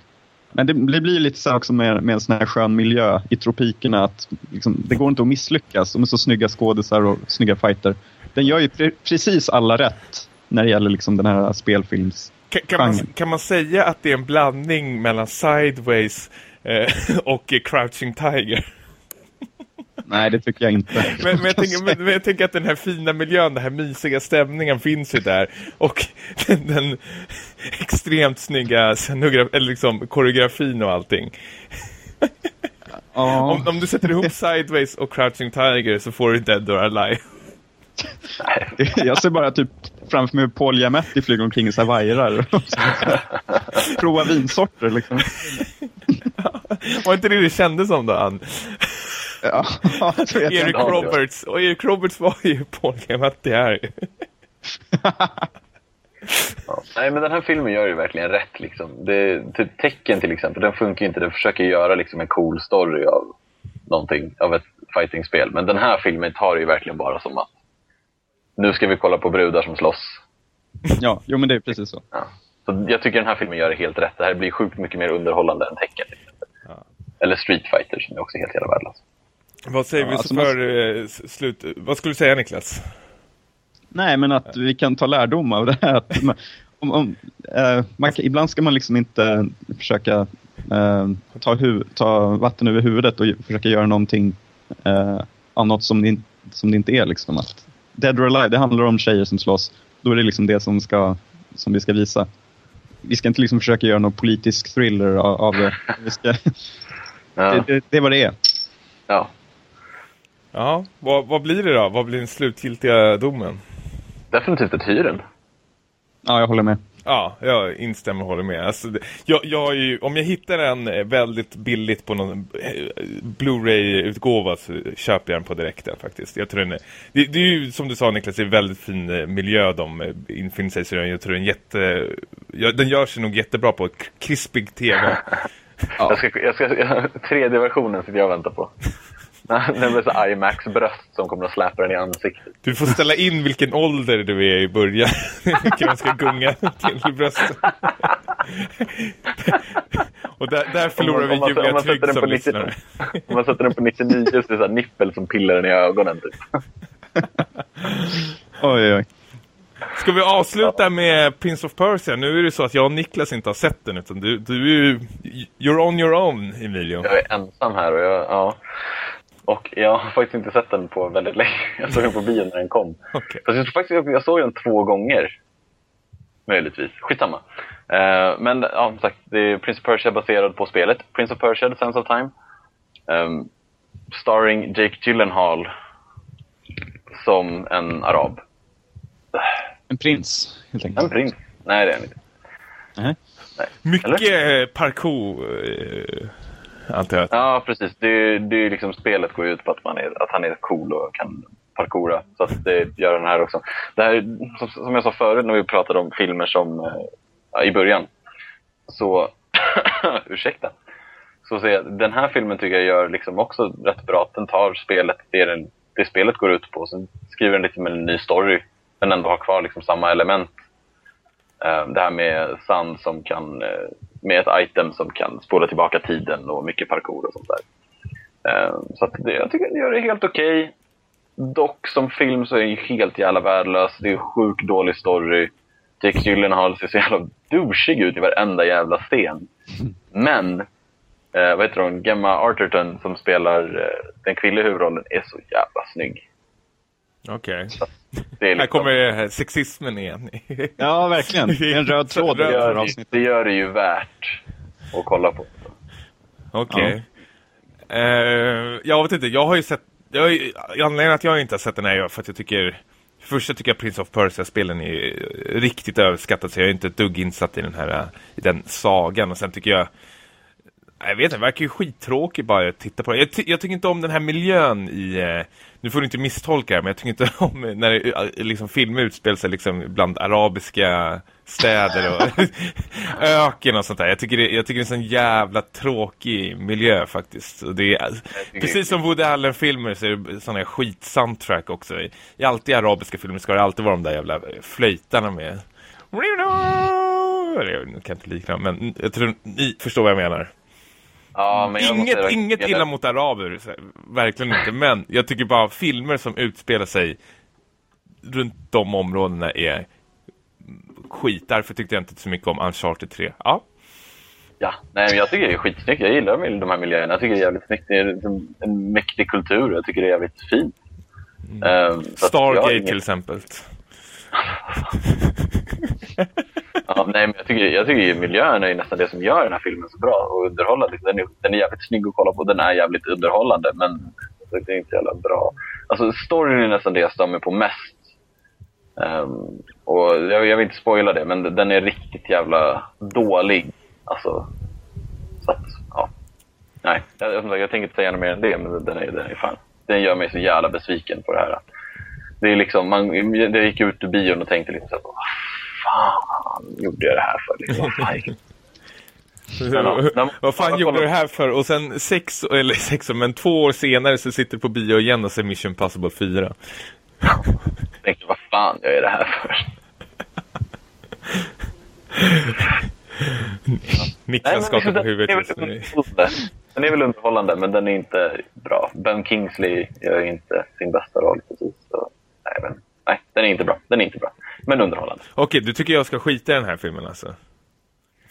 Men det, det blir lite så också med, med en sån här skön miljö i tropikerna att liksom, det går inte att misslyckas. De är så snygga skådisar och snygga fighter. Den gör ju pre precis alla rätt när det gäller liksom den här spelfilms... Kan, kan, man, kan man säga att det är en blandning mellan Sideways eh, och Crouching Tiger? Nej, det tycker jag inte. Men, men, jag tänker, men, men jag tänker att den här fina miljön, den här mysiga stämningen finns ju där. Och den, den extremt snygga eller liksom, koreografin och allting. Ja, Om, om du sätter ihop Sideways och Crouching Tiger så får du Dead or Alive. jag ser bara typ framför mig Paul Giamatti flyger omkring i så här vajrar. Prova vinsorter liksom. Var inte det det kändes som då, Ann? Ja, var- Roberts. Och Eric Roberts var ju Paul Giamatti här. Ja. Nej, men den här filmen gör ju verkligen rätt. Liksom. Det, typ Tecken till exempel, den funkar ju inte. Den försöker göra liksom, en cool story av någonting, av ett fightingspel. Men den här filmen tar det ju verkligen bara som att nu ska vi kolla på brudar som slåss. Ja, jo men det är precis så. Ja. Så jag tycker den här filmen gör det helt rätt. Det här blir sjukt mycket mer underhållande än Tecken. Ja. Eller Street Fighter som är också helt jävla värdelös. Vad säger Ja, vi alltså för eh, s- slut? Vad skulle du säga Niklas? Nej, men att vi kan ta lärdom av det här. Att man, om, om, eh, man ibland ska man liksom inte försöka eh, ta, ta vatten över huvudet och försöka göra någonting eh, av något som det, som det inte är. Liksom. Att Dead or Alive, det handlar om tjejer som slåss. Då är det liksom det som, ska, som vi ska visa. Vi ska inte liksom försöka göra någon politisk thriller av, av det. Vi ska, Ja. det, det. Det är vad det är. ja. Ja, vad, vad blir det då? Vad blir den slutgiltiga domen? Definitivt ett hyren. Ja, jag håller med. Ja, jag instämmer och håller med. Alltså, jag, jag är ju, om jag hittar en eh, väldigt billigt på någon eh, Blu-ray-utgåva så köper jag den på direkten faktiskt. Jag tror den är, det, det är ju som du sa Niklas, det är en väldigt fin eh, miljö de infinner sig i. jag tror den jätte, den gör sig nog jättebra på krispig tv. Jag ska, jag ska, 3D-versionen sitter jag och väntar på. Den med så IMAX-bröst som kommer att släpa den i ansiktet. Du får ställa in vilken ålder du är i början. Vilken man ska gunga till bröstet. och där, där förlorar vi Julia Trygg som på 90 lyssnare. Om man sätter den på 99 så är det så här nippel som pillar den i ögonen. Typ. Oj, oj. Ska vi avsluta med Prince of Persia? Nu är det så att jag och Niklas inte har sett den utan du, du är ju You're on your own, Emilio. Jag är ensam här och jag, ja. Och jag har faktiskt inte sett den på väldigt länge. Jag såg den på bio när den kom. Okej. Fast jag, tror faktiskt, jag, jag såg den två gånger. Möjligtvis. Skitsamma. Uh, men ja, som sagt, det är Prince of Persia baserad på spelet. Prince of Persia, The Sense of Time. Um, starring Jake Gyllenhaal som en arab. En prins, helt En enkelt. prins. Nej, det är han inte. Nej. Mycket Eller? parkour, eh, antar jag. Ja, precis. Det, det liksom, spelet går ut på att, man är, att han är cool och kan parkoura. Så att det gör den här också. Det här, som, som jag sa förut när vi pratade om filmer som äh, i början. Så, ursäkta. Så se, den här filmen tycker jag gör liksom också rätt bra. Den tar spelet, det, den, det spelet går ut på. Sen skriver den lite med en ny story. Men ändå har kvar liksom samma element. Eh, det här med sand som kan, eh, med ett item som kan spola tillbaka tiden och mycket parkour och sånt där. Eh, så att det, jag tycker det gör det helt okej. Okay. Dock som film så är den helt jävla värdelös. Det är sjukt dålig story. Jake Gyllenhaal ser så jävla douchig ut i varenda jävla scen. Men, eh, vad heter hon, Gemma Arterton som spelar eh, den kvinnliga huvudrollen är så jävla snygg. Okej. Okay. Liksom... Här kommer sexismen igen. ja, verkligen. Det är en röd tråd. Det gör, det gör det ju värt att kolla på. Okej. Okay. Ja. Uh, jag vet inte, jag har ju sett jag, anledningen att jag inte har sett den är för att jag tycker Först jag tycker jag Prince of Persia-spelen är riktigt överskattat så jag är inte ett dugg insatt i den här i den sagan och sen tycker jag jag vet inte, det verkar ju skittråkigt bara att titta på det. Jag, ty jag, tycker inte om den här miljön i... Eh, nu får du inte misstolka det, men jag tycker inte om när det, eh, liksom, filmer utspelar sig liksom, bland arabiska städer och öken och sånt där. Jag tycker, det, jag tycker det är en sån jävla tråkig miljö faktiskt. Och det är, precis som Woody Allen-filmer så är det sån här skit-soundtrack också. I, I alltid arabiska filmer ska det alltid vara de där jävla flöjtarna med. Jag kan inte likna, men jag tror ni förstår vad jag menar. Ja, inget måste... inget illa mot araber, verkligen inte. Men jag tycker bara filmer som utspelar sig runt de områdena är skit. Därför tyckte jag inte så mycket om Uncharted 3. Ja. Ja, nej, men jag tycker det är skitsnyggt. Jag gillar de här miljöerna. Jag tycker det är jävligt snyggt. Det är en mäktig kultur. Jag tycker det är jävligt fint. Mm. Um, Stargate inget... till exempel. ja, nej, men jag tycker, jag tycker miljön är nästan det som gör den här filmen så bra och underhållande. Den är, den är jävligt snygg att kolla på. Den är jävligt underhållande, men det är inte jävla bra. Alltså, storyn är nästan det jag stör mig på mest. Um, och jag, jag, vill inte spoila det, men den är riktigt jävla dålig. Alltså, så att, ja. Nej, jag, jag tänker inte säga något mer än det, men den är, den är fan. Den gör mig så jävla besviken på det här. Det är liksom, man, jag gick ut ur bion och tänkte liksom så här, fan gjorde jag det här för? Liksom, vad fan gjorde du det här för? Och sen sex, eller sex, men två år senare så sitter du på bio igen och ser Mission Possible 4. Jag tänkte, vad fan gör jag det här för? Niklas skakar på huvudet just nu. Den är väl underhållande, men den är inte bra. Ben Kingsley gör inte sin bästa roll precis. Så, nej, men, nej, den är inte bra. Den är inte bra. Men underhållande. Okej, du tycker jag ska skita i den här filmen alltså?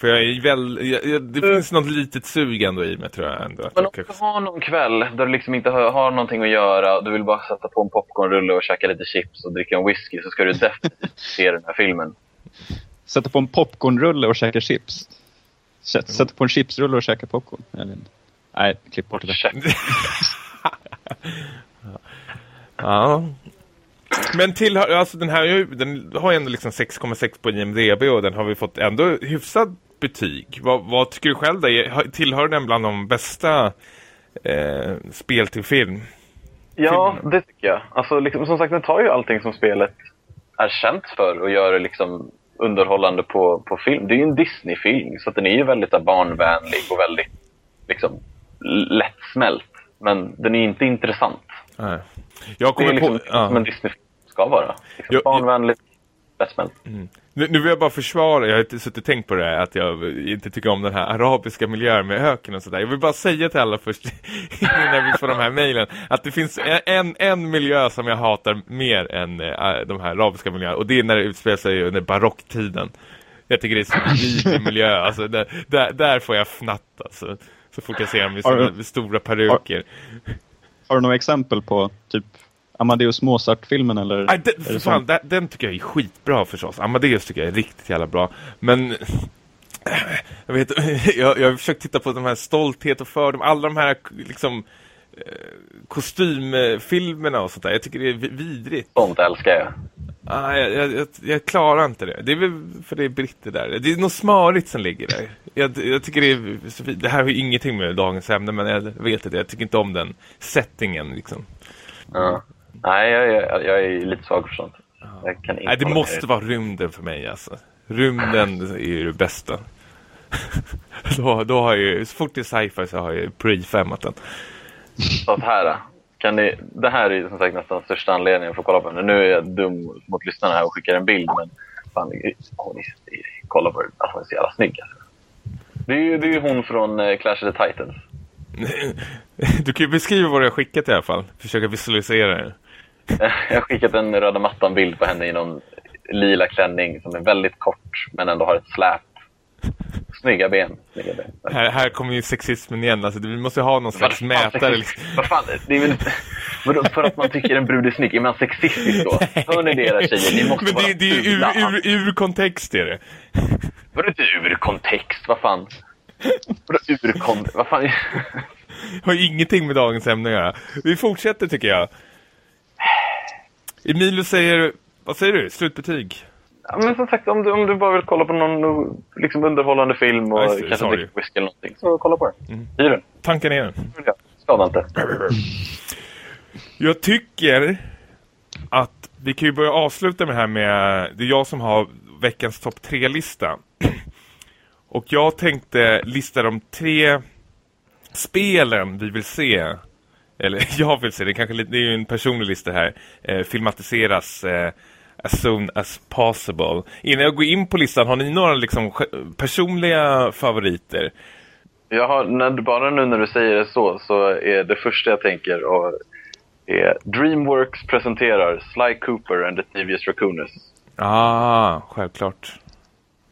För jag är väl, jag, jag, det mm. finns något litet sug ändå i mig tror jag ändå. Men om du har någon kväll där du liksom inte har, har någonting att göra och du vill bara sätta på en popcornrulle och käka lite chips och dricka en whisky så ska du definitivt se den här filmen. Sätta på en popcornrulle och käka chips? Sätta på en chipsrulle och käka popcorn? Eller, nej, klipp bort det. ja. Men till, alltså den här den har ju ändå liksom 6,6 på IMDB och den har vi fått ändå hyfsad betyg. Vad, vad tycker du själv då? Tillhör den bland de bästa eh, spel till film? Ja, Filmen? det tycker jag. Alltså, liksom, som sagt, den tar ju allting som spelet är känt för och gör det liksom underhållande på, på film. Det är ju en Disney-film, så den är ju väldigt barnvänlig och väldigt liksom, lättsmält. Men den är inte intressant. Nej. Jag kommer det är liksom på, ja. som en Disney ska vara. Liksom jag, barnvänligt. Mm. Nu, nu vill jag bara försvara, jag har inte suttit och tänkt på det här, att jag inte tycker om den här arabiska miljön med öken och sådär. Jag vill bara säga till alla först, innan vi får de här mejlen, att det finns en, en miljö som jag hatar mer än äh, de här arabiska miljöerna, och det är när det utspelar sig under barocktiden. Jag tycker det är så vidrig miljö, alltså där, där, där, får jag fnatt alltså. Så fort jag ser dem i sina stora peruker. Har, har du några exempel på typ Amadeus Mozart-filmen eller? Nej, den, fan, den, den, tycker jag är skitbra förstås. Amadeus tycker jag är riktigt jävla bra. Men jag vet jag, jag har försökt titta på de här stolthet och fördom, alla de här liksom eh, kostymfilmerna och sånt där. Jag tycker det är vidrigt. Sånt älskar jag. Ah, jag, jag, jag, klarar inte det. Det är väl för det är britter där. Det är något smarigt som ligger där. Jag, jag tycker det är så fint. Det här har ju ingenting med dagens ämne, men jag vet inte. Jag tycker inte om den settingen liksom. Ja. Nej, jag, jag, jag är lite svag för sånt. Nej, det måste vara rymden för mig alltså. Rymden är ju det bästa. då, då har jag ju, så fort det är sci-fi så har jag pre-femmat den. Så här, kan ni, det här är som sagt nästan största anledningen för att kolla på den. Nu är jag dum mot lyssnarna här och skickar en bild, men fan, åh, ni, kolla på den. Alltså, den är så jävla snygg. Alltså. Det är ju det är ju hon från eh, Clash of the Titans. Du kan ju beskriva vad du har skickat i alla fall. Försöka visualisera det. Jag har skickat en röda mattan-bild på henne i någon lila klänning som är väldigt kort, men ändå har ett släp. Snygga ben. Snygga ben. Här, här kommer ju sexismen igen. Alltså, vi måste ha någon slags mätare. Liksom. Vad fan, det är väl för att man tycker en brud är snygg, är man sexistisk då? Hör ni det era tjejer? Ni måste Men vara det, det är ju ur, ur, ur kontext är det. Vadå inte ur kontext? Vad fan? Vadå ur kontext? Vad fan? Har ju ingenting med dagens ämne att göra. Vi fortsätter tycker jag. Emilio säger, vad säger du? Slutbetyg? Ja, men som sagt, om du, om du bara vill kolla på någon liksom, underhållande film och det, kanske dricka whisky eller någonting, så kolla på den. Mm. Hyr den. Tanka ner den. Ja, Skada inte. Jag tycker att vi kan ju börja avsluta med det här med, det är jag som har veckans topp tre-lista. Och jag tänkte lista de tre spelen vi vill se. Eller jag vill se, det kanske det är ju en personlig lista här. Eh, filmatiseras eh, as soon as possible. Innan jag går in på listan, har ni några liksom personliga favoriter? Jag har, när, bara nu när du säger det så, så är det första jag tänker och är Dreamworks presenterar Sly Cooper and the Devious Raccoonus. Ah, självklart.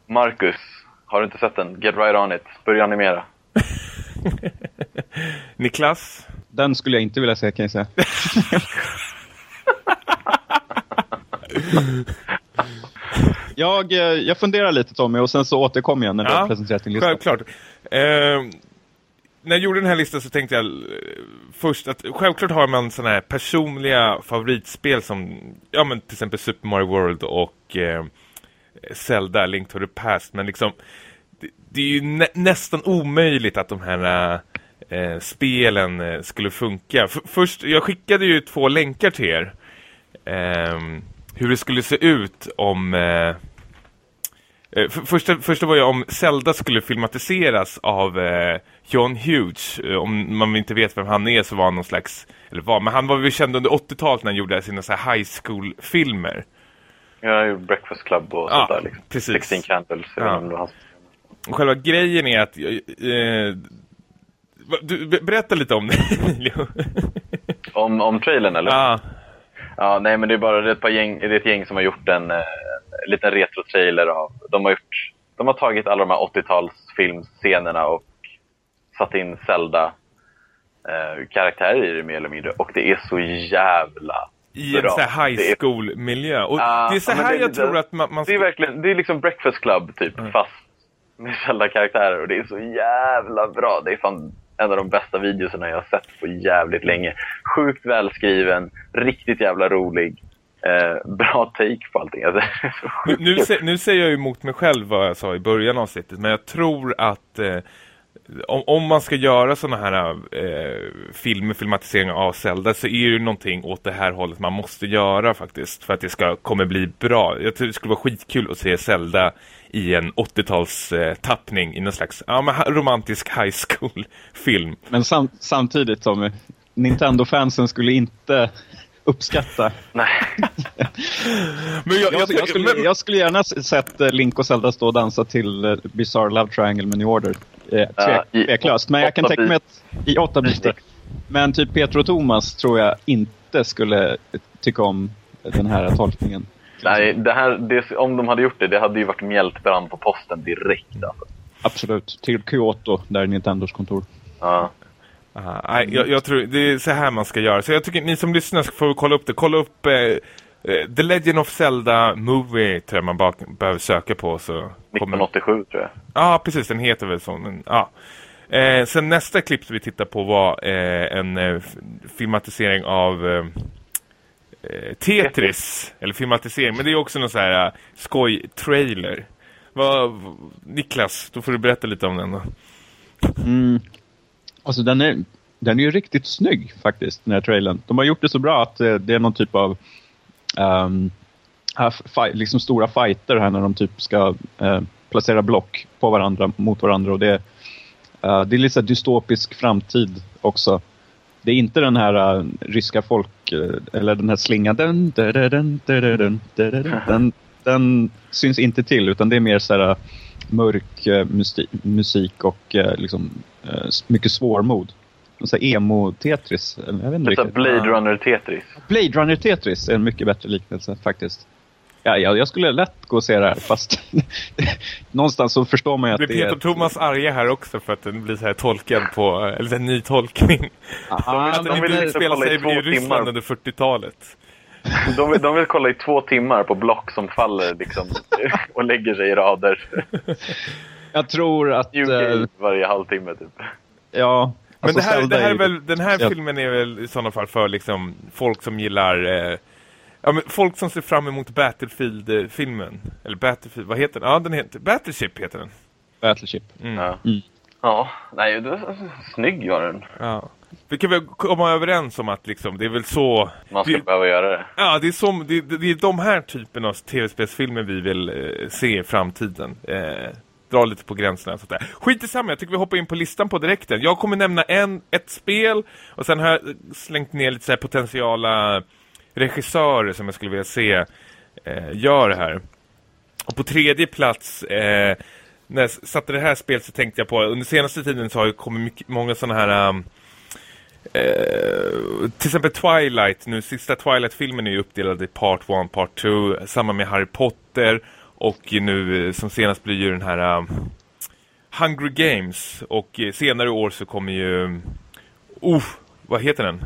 Marcus, har du inte sett den? Get right on it. Börja animera. Niklas? Den skulle jag inte vilja se kan jag säga. jag, eh, jag funderar lite Tommy och sen så återkommer jag när du har presenterat din lista. Självklart. Eh, när jag gjorde den här listan så tänkte jag eh, först att självklart har man sådana här personliga favoritspel som ja men till exempel Super Mario World och eh, Zelda Link to the Past men liksom det, det är ju nä nästan omöjligt att de här eh, spelen eh, skulle funka. F först, jag skickade ju två länkar till er ehm, hur det skulle se ut om eh, eh första, första var ju om Zelda skulle filmatiseras av eh, John Hughes. Eh, om man inte vet vem han är så var han någon slags, eller var, men han var väl känd under 80-talet när han gjorde sina så här high school-filmer. Jag har ju Breakfast Club och Ja, där. Liksom. precis. 16 Candles. Ja. Och själva grejen är att, eh, du, be- berätta lite om det. Om, om trailern eller? Ja, Ja, nej men det är bara det är ett, par gäng, det är ett gäng som har gjort en eh, liten retro-trailer av... De har, gjort, de har tagit alla de här 80-talsfilmscenerna och satt in Zelda eh, karaktärer i det mer eller mindre. Och det är så jävla i en så här high school-miljö. Och Ja, det är så här det- jag det- tror att man, man Det är ska... verkligen, det är liksom Breakfast Club typ, fast med Zelda-karaktärer och det är så jävla bra. Det är fan en av de bästa videorna jag har sett på jävligt länge. Sjukt välskriven, riktigt jävla rolig. Eh, bra take på allting. Alltså, Nu, nu, sä- nu säger jag ju emot mig själv vad jag sa i början av avsnittet, men jag tror att eh, om, om man ska göra såna här eh, filmer, filmatiseringar av Zelda så är det ju någonting åt det här hållet man måste göra faktiskt för att det ska kommer bli bra. Jag tror det skulle vara skitkul att se Zelda i en 80-tals eh, tappning i någon slags ja, romantisk high school-film. Men sam samtidigt Tommy, Nintendo-fansen skulle inte uppskatta. Nej. Men jag, Jag, jag, skulle, men- jag skulle gärna sett eh, Link och Zelda stå och dansa till uh, Bizarre Love Triangle med New Order. Eh, tveklöst. Men jag kan tänka mig att i åtta bit. bitar. Men typ Petro och Thomas tror jag inte skulle tycka om den här tolkningen. Nej, det här, det, om de hade gjort det, det hade ju varit mjältbrand på posten direkt. Alltså. Absolut. Till Kyoto, där är Nintendos kontor. Ja. Aha, nej, jag, jag tror det är så här man ska göra. Så jag tycker ni som lyssnar ska få kolla upp det. Kolla upp eh, The Legend of Zelda Movie tror jag man bara behöver söka på. Så kommer... 1987 tror jag. Ja, precis. Den heter väl så. Men, ja. eh, sen nästa klipp som vi tittar på var eh, en eh, filmatisering av eh, eh, Tetris, eller filmatisering, men det är också någon så här skoj-trailer. Vad, Niklas, då får du berätta lite om den då. Mm. Alltså den är, den är ju riktigt snygg faktiskt, den här trailern. De har gjort det så bra att eh, det är någon typ av Ehm, um, fight, liksom stora fighter här när de typ ska uh, placera block på varandra, mot varandra. Och det, uh, det är lite så dystopisk framtid också. Det är inte den här uh, ryska folk, eller den här slingan. Den, den, den, den, den, syns inte till utan det är mer så här mörk musik och liksom mycket svårmod emo-Tetris. Jag vet inte riktigt. Blade Runner-Tetris. Blade Runner-Tetris är en mycket bättre liknelse faktiskt. Ja, ja, jag skulle lätt gå och se det här, fast någonstans så förstår man ju att det, det är... Peter Thomas arga här också för att den blir så här tolkad på, eller en ny tolkning. Aha, att den inte utspelar sig i Ryssland under 40-talet. De vill, de vill kolla i två timmar på block som faller liksom, och lägger sig i rader. Jag tror att... Uh, varje halvtimme typ. Ja, men alltså, det här, det här är väl, den här ja. filmen är väl i sådana fall för liksom folk som gillar... Eh, ja, men folk som ser fram emot Battlefield-filmen. Eller Battlefield, vad heter den? Ja, den heter... Battleship heter den. Battleship. Mm. Ja. Mm. ja, nej, det är snygg var den. Ja. Vi kan väl komma överens om att liksom, det är väl så... Man ska vi, behöva göra det. Ja, det är, som, det, det är de här typen av tv-spelsfilmer vi vill eh, se i framtiden. Eh, dra lite på gränserna. Sånt där. Skit i samma, jag tycker vi hoppar in på listan på direkten. Jag kommer nämna en, ett spel och sen har jag slängt ner lite så potentiala regissörer som jag skulle vilja se eh, gör det här. Och på tredje plats, eh, när jag satte det här spelet så tänkte jag på, under senaste tiden så har det kommit mycket, många sådana här... Um, Eh, till exempel Twilight, nu sista Twilight-filmen är ju uppdelad i part 1, part 2, samma med Harry Potter och nu eh, som senast blir ju den här uh, Hunger Games. Och uh, senare år så kommer ju... Uh, vad heter den?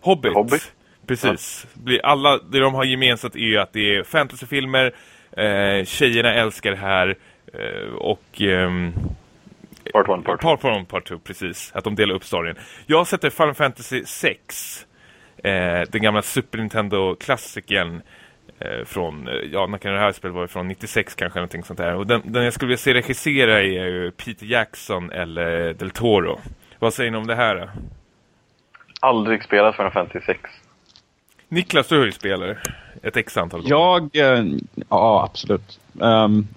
Hobbit. Hobbit. Precis. Ja. Alla, det de har gemensamt är ju att det är fantasyfilmer. Eh, tjejerna älskar det här. Eh, och... Um, part 1, part 2. Part 1, part 2, precis. Att de delar upp storyn. Jag sätter Final Fantasy 6. Eh, den gamla Super Nintendo-klassikern eh, från, eh, ja när kan det här spelet vara från 96 kanske någonting sånt där. Och den, den jag skulle vilja se regissera är ju Peter Jackson eller Del Toro. Vad säger ni om det här då? Aldrig spelat Final Fantasy 6. Niklas, du har ju spelat ett x antal gånger. Jag, eh, ja absolut. Um,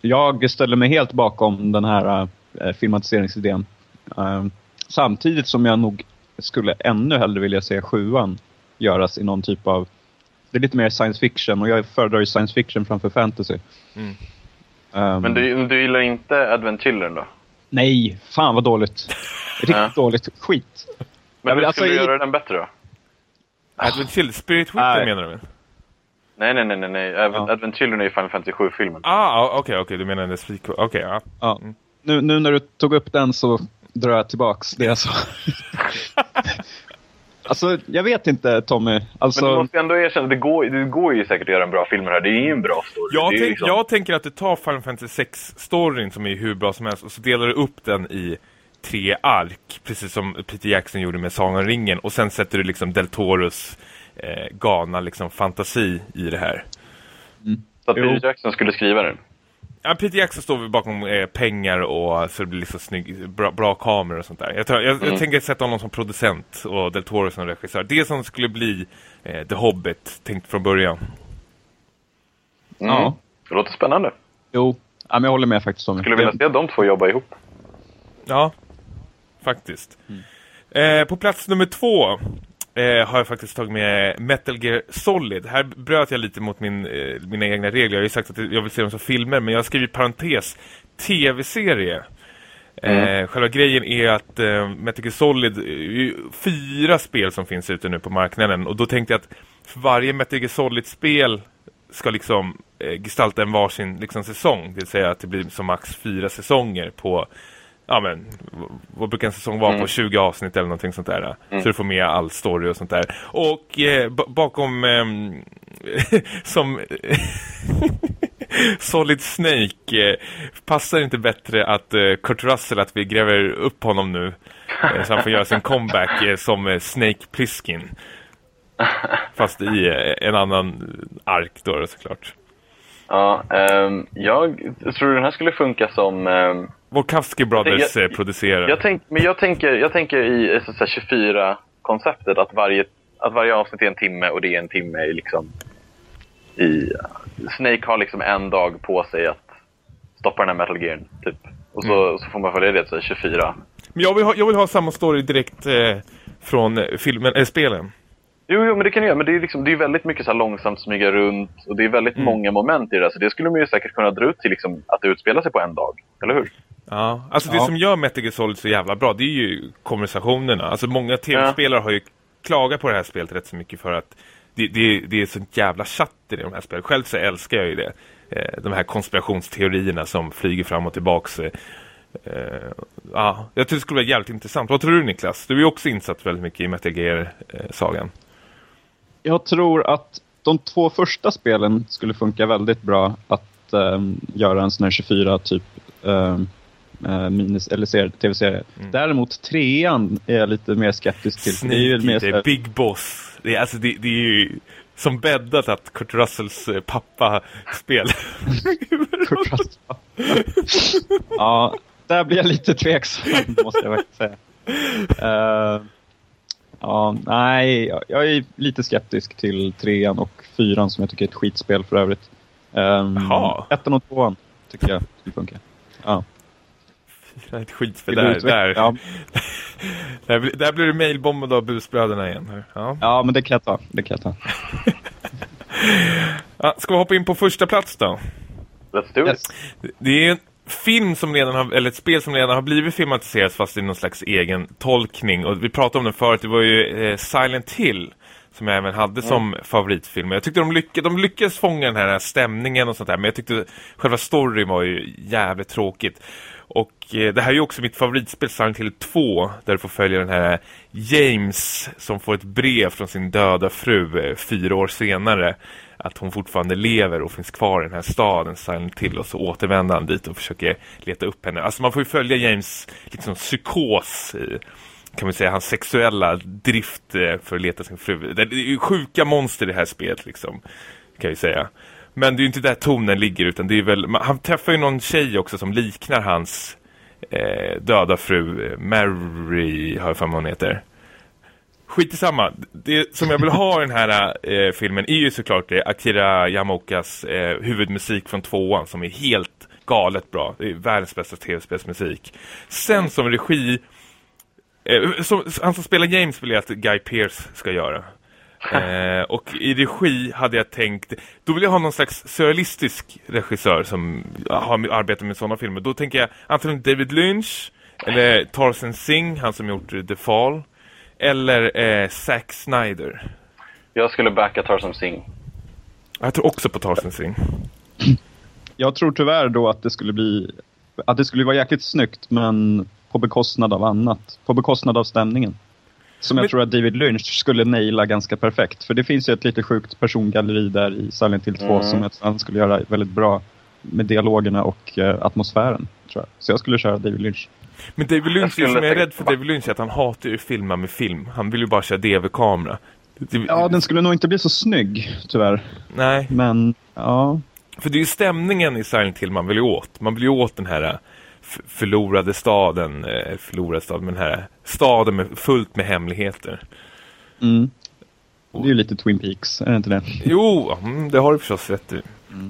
jag ställer mig helt bakom den här uh, filmatiseringsidén. Um, samtidigt som jag nog skulle ännu hellre vilja se sjuan göras i någon typ av det är lite mer science fiction och jag föredrar ju science fiction framför fantasy. Mm. Um, Men du, du gillar inte Advent Children då? Nej, fan vad dåligt. Riktigt dåligt. Skit. Men hur alltså, skulle du göra den bättre då? Advent Children? Spirit Witcher menar du väl? Nej, nej, nej, nej. nej. Advent, ja. Advent Children är ju Final Fantasy 7-filmen. Ah, okej, okay, okej. Okay. Du menar den Okej, okay, ja. ja. Mm. Nu, nu när du tog upp den så drar jag tillbaks det jag sa. Alltså, jag vet inte Tommy. Alltså... Men du måste ändå erkänna, det går, det går ju säkert att göra en bra film här. Det är ju en bra story. Jag, tänk, liksom... jag tänker att du tar Final Fantasy 6-storyn som är hur bra som helst och så delar du upp den i tre ark. Precis som Peter Jackson gjorde med Sagan ringen. Och sen sätter du liksom Del Toros eh, galna liksom, fantasi i det här. Mm. Så att Peter Jackson skulle skriva den? Ja, Peter Jackson står bakom eh, pengar och så det blir liksom snygg, bra, bra kameror och sånt där. Jag, tror, jag, mm. jag tänker sätta honom som producent och Del Toro som regissör. Det som skulle bli eh, The Hobbit, tänkt från början. Mm. Ja. Det låter spännande. Jo, ja, men jag håller med faktiskt. Om skulle vilja se de två jobba ihop. Ja, faktiskt. Mm. Eh, på plats nummer två eh, har jag faktiskt tagit med Metal Gear Solid. Här bröt jag lite mot min, eh, mina egna regler. Jag har ju sagt att jag vill se dem som filmer, men jag har skrivit parentes tv-serie. Mm. Eh, själva grejen är att eh, Metal Gear Solid är fyra spel som finns ute nu på marknaden. Och då tänkte jag att för varje Metal Gear Solid-spel ska liksom eh, gestalta en varsin liksom, säsong. Det vill säga att det blir som max fyra säsonger på ja men, vad brukar en säsong vara mm. på? 20 avsnitt eller någonting sånt där. Mm. Så du får med all story och sånt där. Och eh, bakom eh, som Solid Snake eh, passar inte bättre att eh, Kurt Russell att vi gräver upp honom nu. Eh, så han får göra sin comeback eh, som Snake Plissken. Fast i en annan ark då såklart. Ja, ehm, jag tror den här skulle funka som... ehm, Wachowski Brothers Jag- eh, producerar. jag tänk, men jag tänker, jag tänker i eh, så, så här 24-konceptet att varje, att varje avsnitt är en timme och det är en timme i liksom... I, Snake har liksom en dag på sig att stoppa den här Metal Gearen, typ. Och så, så får man följa det här 24. Men jag vill, ha, jag vill ha samma story direkt eh, från eh, filmen, äh, spelen. Jo, jo, men det kan du göra. Men det är, liksom, det är väldigt mycket så långsamt smyga runt och det är väldigt många moment i det. Så det skulle man ju säkert kunna dra ut till liksom, att det utspelar sig på en dag. Eller hur? Ja, alltså det Ja. som gör Metal Gear Solid så jävla bra, det är ju konversationerna. Alltså många tv-spelare har ju klagat på det här spelet rätt så mycket för att det, det, det är sånt jävla chatt i de här spelen. Själv så älskar jag ju det. Eh, de här konspirationsteorierna som flyger fram och tillbaks. Eh, eh, ja, jag tror det skulle vara jävligt intressant. Vad tror du Niklas? Du är ju också insatt väldigt mycket i Metal Gear-sagan. Jag tror att de två första spelen skulle funka väldigt bra att ehm, göra en sån här 24 typ um, minis eller serie- tv-serie. Däremot trean är jag lite mer skeptisk till. Snake Det är mer så här- Big Boss. Det är, alltså, det, det är ju som bäddat att Kurt Russells eh, pappa spelar. Kurt Russell. ja, där blir jag lite tveksam måste jag verkligen säga. Eh, ja, nej, jag- är lite skeptisk till trean och fyran som jag tycker är ett skitspel för övrigt. Um, Jaha. ettan och tvåan tycker jag skulle funka. Ja. Det är ett skitspel. Du Där, där, Ja, där, blir- där blir det mailbombad av busbröderna igen. Ja. ja, men det kan jag ta. Det kan jag ta. Ja, ska vi hoppa in på första plats då? Let's do it. Yes. Det är film som redan har, eller ett spel som redan har blivit filmatiserat fast i någon slags egen tolkning. Och vi pratade om den förut, det var ju eh, Silent Hill som jag även hade som favoritfilm. Jag tyckte de, lyck de lyckades fånga den här stämningen och sånt där. Men jag tyckte själva storyn var ju jävligt tråkigt. Och eh, det här är ju också mitt favoritspel, Silent Hill 2, där du får följa den här James som får ett brev från sin döda fru eh, fyra år senare. Att hon fortfarande lever och finns kvar i den här staden, Silent till Och så återvänder han dit och försöker leta upp henne. Alltså man får ju följa James liksom psykos i kan man säga, hans sexuella drift eh, för att leta sin fru. Det är ju sjuka monster i det här spelet liksom, kan jag säga. Men det är ju inte där tonen ligger utan det är väl, han träffar ju någon tjej också som liknar hans eh, döda fru, eh, Mary har jag för mig hon heter. Skit i samma. Det som jag vill ha i den här eh, filmen är ju såklart det Akira Yamaokas eh, huvudmusik från tvåan som är helt galet bra. Det är världens bästa tv-spelsmusik. Sen som regi Eh, som, han som spelar James vill jag att Guy Pearce ska göra. Eh, och i regi hade jag tänkt, då vill jag ha någon slags surrealistisk regissör som har arbetat med sådana filmer. Då tänker jag antingen David Lynch eller Tarzan Singh, han som gjort The Fall. Eller eh, Zack Snyder. Jag skulle backa Tarzan Singh. Jag tror också på Tarzan Singh. Jag tror tyvärr då att det skulle bli att det skulle vara jäkligt snyggt men på bekostnad av annat. På bekostnad av stämningen. Som jag Men- tror att David Lynch skulle naila ganska perfekt. För det finns ju ett lite sjukt persongalleri där i Silent Hill 2 Mm. som jag tror han skulle göra väldigt bra med dialogerna och eh, atmosfären. Tror jag. Så jag skulle köra David Lynch. Men David Lynch, skulle som jag är rädd för David Lynch att han hatar ju att filma med film. Han vill ju bara köra DV-kamera. Ja, den skulle nog inte bli så snygg tyvärr. Nej. Men ja, För det är ju stämningen i Silent Hill man vill ju åt. Man vill ju åt den här f- förlorade staden, eh, förlorade staden, men den här staden med, fullt med hemligheter. mm. det är ju lite Twin Peaks, är det inte det? Jo, mm, det har du förstås rätt i.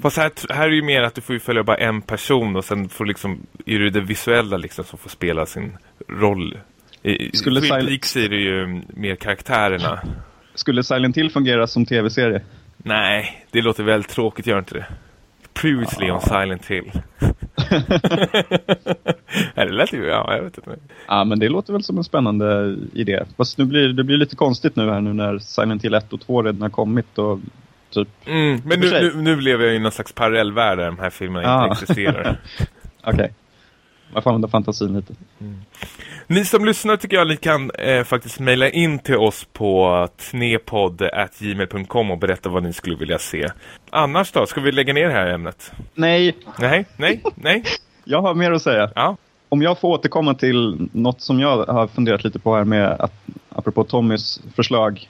Fast här, här är ju mer att du får följa bara en person och sen får liksom, är det det visuella liksom som får spela sin roll. I, Skulle Twin Silent- Peaks är det ju mer karaktärerna. Skulle Silent Hill fungera som tv-serie? Nej, det låter väldigt tråkigt, gör inte det? Previously on Silent Hill. Det lät ju, ja, jag vet inte. Ja, men det låter väl som en spännande idé. Fast nu blir det blir lite konstigt nu här nu när Silent Hill 1 och 2 redan har kommit och typ... Mm, men nu, nu, nu lever jag i någon slags parallellvärld där de här filmerna Ah. inte existerar. Okej. Man får använda fantasin lite. Ni som lyssnar tycker jag ni kan eh, faktiskt mejla in till oss på tnepodd.gmail.com och berätta vad ni skulle vilja se. Annars då, ska vi lägga ner det här ämnet? Nej, Nej, nej, nej. jag har mer att säga. Ja, Om jag får återkomma till något som jag har funderat lite på här med att, apropå Tommys förslag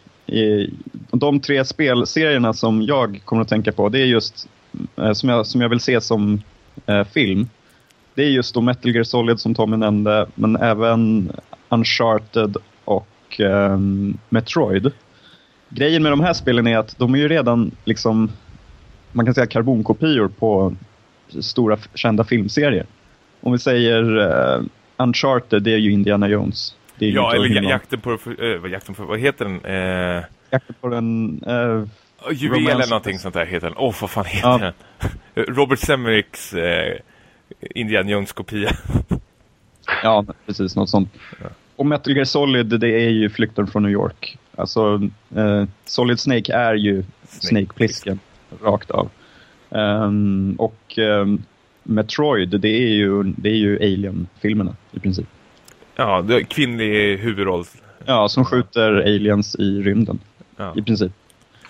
de tre spelserierna som jag kommer att tänka på, det är just eh, som, jag, som jag vill se som eh, film. Det är just då Metal Gear Solid som Tommy nämnde, men även Uncharted och eh, Metroid. Grejen med de här spelen är att de är ju redan liksom, man kan säga karbonkopior på stora kända filmserier. Om vi säger eh, Uncharted, det är ju Indiana Jones. Ja, eller jakten på, äh, jakten på, vad heter den? Äh... Jakten på den... Äh, Juvel eller någonting sånt där heter den. Åh, oh, vad fan heter ja. den? Robert Semmerichs äh, Indiana Jones-kopia. ja, precis. Något sånt. Ja. Och Metal Gear Solid, det är ju flykten från New York. Alltså, eh, Solid Snake är ju Snake, Snake rakt av. Um, och um, Metroid, det är ju, det är ju Alien-filmerna i princip. Ja, det är kvinnlig huvudroll. Ja, som skjuter aliens i rymden. Ja. I princip.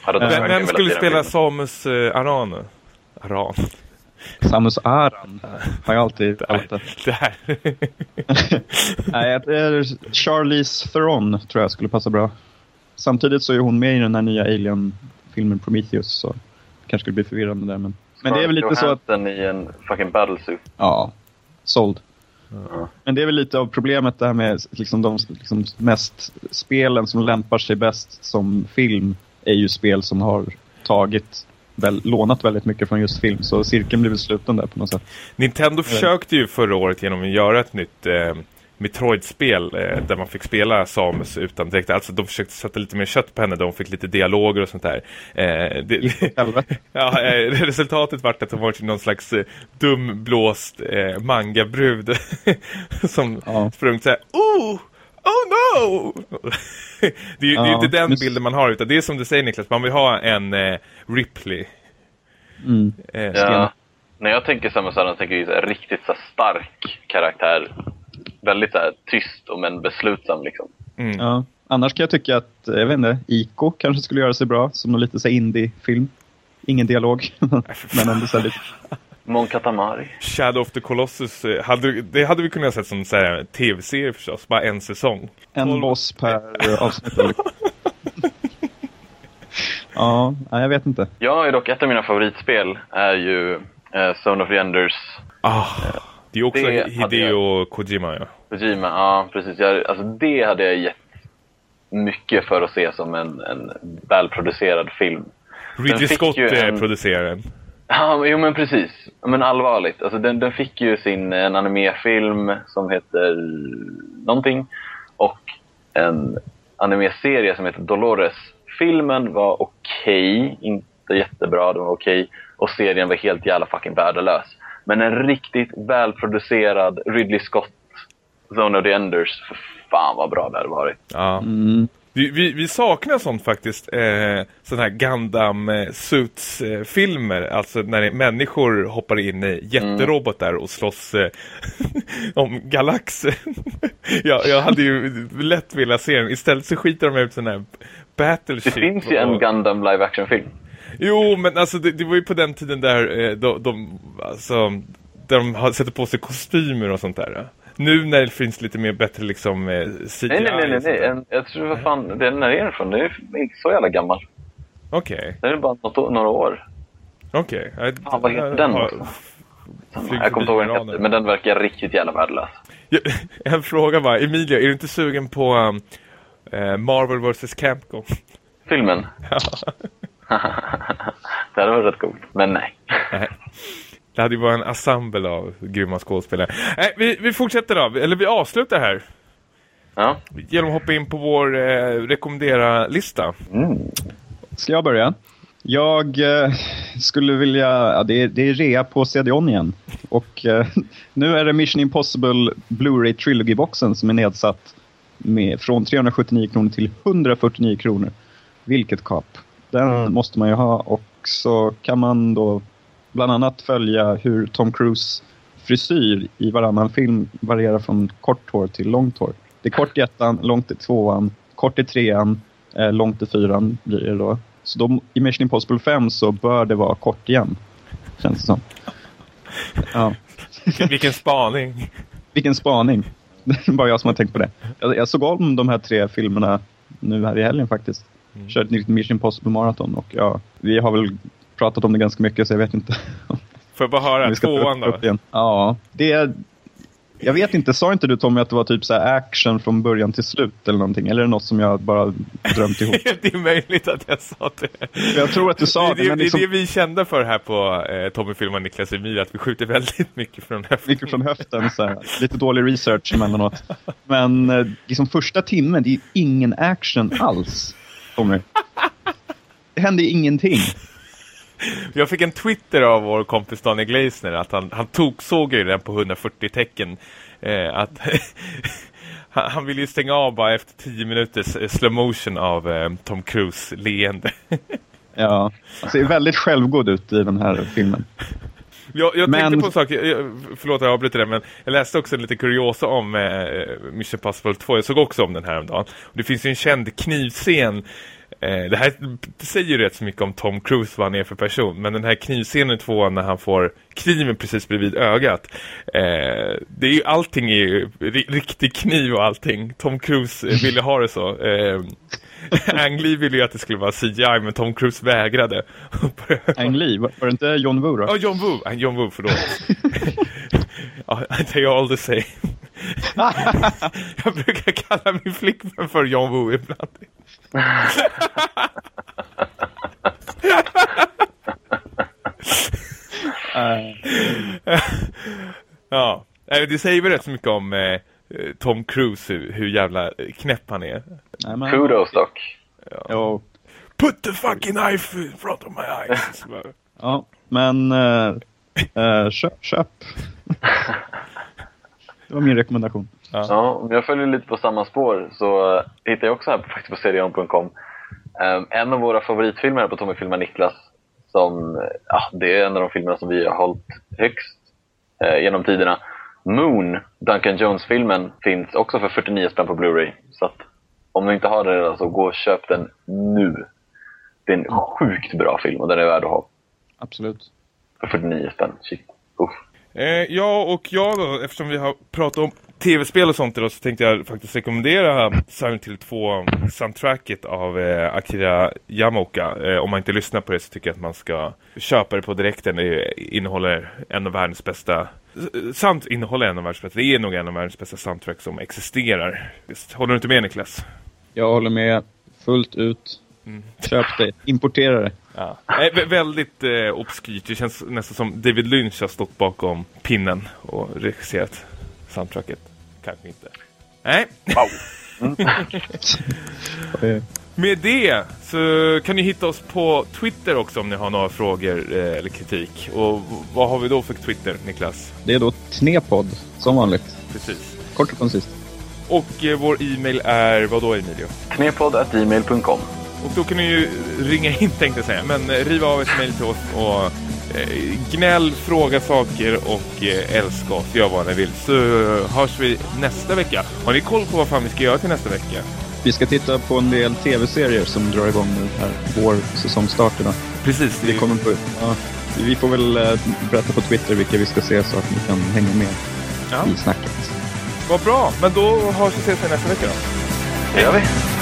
Vem, vem skulle spela Samus uh, Aran? Aran. Samus Aran har jag alltid kallat det. Där. Nej, det är Charlize Theron tror jag skulle passa bra. Samtidigt så är hon med i den här nya Alien-filmen Prometheus så det kanske skulle bli förvirrande där. Men, men det är väl lite så att... den i en fucking battlesuit. Ja, såld. Ja. Men det är väl lite av problemet där med liksom de liksom mest spelen som lämpar sig bäst som film är ju spel som har tagit väl, lånat väldigt mycket från just film. Så cirkeln blir väl sluten där på något sätt. Nintendo försökte ju förra året genom att göra ett nytt eh, Metroid-spel eh, där man fick spela Samus utan direkt. Alltså de försökte sätta lite mer kött på henne. De fick lite dialoger och sånt där. Eh, det, ja, eh, resultatet var att hon var någon slags eh, dumblåst eh, manga-brud som ja. sprung så här, oh! Oh no! det är ju ja, inte den men... bilden man har utan det är som du säger Niklas, man vill ha en eh, Ripley. Mm. Eh, ja. När jag tänker Samus Aran tänker jag en riktigt så stark karaktär väldigt så här, tyst och men beslutsam liksom. Mm. Ja. Annars kan jag tycka att, jag vet inte, Ico kanske skulle göra sig bra som någon lite så indie-film. Ingen dialog, men ändå så lite... Mon Katamari. Shadow of the Colossus, eh, hade, det hade vi kunnat sett som tv-serie förstås, bara en säsong. En Tolv... boss per avsnitt. ja, jag vet inte. Jag är dock, ett av mina favoritspel är ju eh, Zone of the Enders. Ah. Eh, det är också det Hideo jag... Kojima, ja. Kojima, ja precis. Jag, alltså det hade jag gett mycket för att se som en, en välproducerad film. Ridley Scott en... producerar den. Ja, jo men precis. Men allvarligt. Alltså den, den fick ju sin en animefilm som heter någonting och en animeserie som heter Dolores. Filmen var okej, okay, inte jättebra, den var okej. Okay, och serien var helt jävla fucking värdelös. Men en riktigt välproducerad Ridley Scott Zone of the Enders, för fan vad bra det hade varit. Ja. Mm. Vi, vi, vi, saknar sånt faktiskt, eh, sådana här Gundam Suits-filmer. Eh, alltså när människor hoppar in i jätterobotar och slåss eh, om galaxer. ja, jag hade ju lätt velat se den. Istället så skiter de ut sådana här Battleship. Det finns ju och... en Gundam live-action-film. Jo, men alltså det, det, var ju på den tiden där eh, de, de, alltså, där de sätter på sig kostymer och sånt där. Nu när det finns lite mer bättre liksom eh, CGI. Nej, nej, nej, nej. En, jag tror vad fan, den är från? Den är inte så jävla gammal. Okej. Okay. Den är bara något, några år. Okej. Okay. Fan, vad heter den också? Jag kommer inte ihåg den heter, men den verkar riktigt jävla värdelös. en fråga bara, Emilia, är du inte sugen på um, Marvel vs. Capcom? Filmen? Ja. Det hade varit rätt coolt, men nej. nej. Det hade ju varit en ensemble av grymma skådespelare. Nej, vi, vi fortsätter då, eller vi avslutar här. Ja. Genom att hoppa in på vår eh, rekommendera-lista. Mm. Ska jag börja? Jag eh, skulle vilja... Ja, det, är, det är rea på CD-ON igen. Och eh, nu är det Mission Impossible Blu-ray Trilogy-boxen som är nedsatt med, från 379 kronor till 149 kronor. Vilket kap. Den måste man ju ha och så kan man då bland annat följa hur Tom Cruise frisyr i varannan film varierar från kort hår till långt hår. Det är kort i ettan, långt i tvåan, kort i trean, eh, långt i fyran blir det då. Så då, i Mission Impossible 5 så bör det vara kort igen. Känns det som. Ja. Vilken spaning. Vilken spaning. Det är bara jag som har tänkt på det. Jag, jag såg om de här tre filmerna nu här i helgen faktiskt. Mm. Kör ett nytt Mission Impossible Marathon och ja, vi har väl pratat om det ganska mycket så jag vet inte. Får jag bara höra tvåan då? Ja, det, jag vet inte, sa inte du Tommy att det var typ så action från början till slut eller någonting? Eller är det något som jag bara drömt ihop? det är möjligt att jag sa det. Jag tror att du sa det. Det, det, liksom... det är det vi kände för här på eh, Tommy Film och Niklas Emil, att vi skjuter väldigt mycket från höften. Mycket från höften, så här. lite dålig research emellanåt. Men eh, liksom första timmen, det är ingen action alls, Tommy. Det hände ingenting. Jag fick en Twitter av vår kompis Daniel Gleisner att han, han tog, såg ju den på 140 tecken. Eh, att han ville ju stänga av bara efter 10 minuters eh, slow motion av eh, Tom Cruise leende. ja, han ser väldigt självgod ut i den här filmen. Jag, jag men... tänkte på en sak, förlåt jag avbryter det, men jag läste också en liten kuriosa om eh, Mission Possible 2. Jag såg också om den här om dagen. Det finns ju en känd knivscen det här det säger ju rätt så mycket om Tom Cruise vad han är för person. Men den här knivscenen två när han får kniven precis bredvid ögat. Eh, det är ju, allting är ju riktig kniv och allting. Tom Cruise eh, ville ha det så. Eh, Ang Lee ville ju att det skulle vara CGI men Tom Cruise vägrade. Ang Lee? Var det inte John Woo då? Ja, oh, John Woo. John Woo, förlåt. they are all the same. Jag brukar kalla min flickvän för John Woo ibland. ja, det säger väl rätt så mycket om eh, Tom Cruise, hur, hur jävla knäpp han är. Kudos dock. Ja. Put the fucking knife in front of my eyes. ja, men äh, äh, köp. köp. det var min rekommendation. Ja. ja, om jag följer lite på samma spår så uh, hittar jag också här på, faktiskt på serion.com um, en av våra favoritfilmer på Tommy filmar Niklas som, ja, det är en av de filmerna som vi har hållit högst uh, genom tiderna. Moon, Duncan Jones-filmen, finns också för 49 spänn på Blu-ray. Så att om du inte har den redan så gå och köp den nu. Det är en sjukt bra film och den är värd att ha. Absolut. För 49 spänn, shit. Uff. Eh, ja, och jag då, eftersom vi har pratat om tv-spel och sånt idag så tänkte jag faktiskt rekommendera Silent Hill 2 soundtracket av eh, Akira Yamaoka. Eh, om man inte lyssnar på det så tycker jag att man ska köpa det på direkten. Det innehåller en av världens bästa eh, samt innehåller en av världens bästa. Det är nog en av världens bästa soundtrack som existerar. Visst, håller du inte med Niklas? Jag håller med fullt ut. Mm. Köp det, importera det. Ja. Äh, väldigt eh, obskyrt. Det känns nästan som David Lynch har stått bakom pinnen och regisserat soundtracket. Kanske inte. Nej. Wow. Mm. Med det så kan ni hitta oss på Twitter också om ni har några frågor eh, eller kritik. Och vad har vi då för Twitter, Niklas? Det är då Tnepod, som vanligt. Precis. Kort och koncist. Och eh, vår e-mail är vad då, Emilio? Knepodd.gmail.com Och då kan ni ju ringa in tänkte jag säga. Men eh, riva av ett mail till oss och eh, gnäll, fråga saker och eh, älska oss. Gör vad ni vill. Så hörs vi nästa vecka. Har ni koll på vad fan vi ska göra till nästa vecka? Vi ska titta på en del tv-serier som drar igång nu här, vår säsongstarterna. Precis. Vi, kommer på, ja, vi får väl äh, berätta på Twitter vilka vi ska se så att ni kan hänga med ja. i snacket. Vad bra, men då hörs vi ses nästa vecka då. Det gör vi.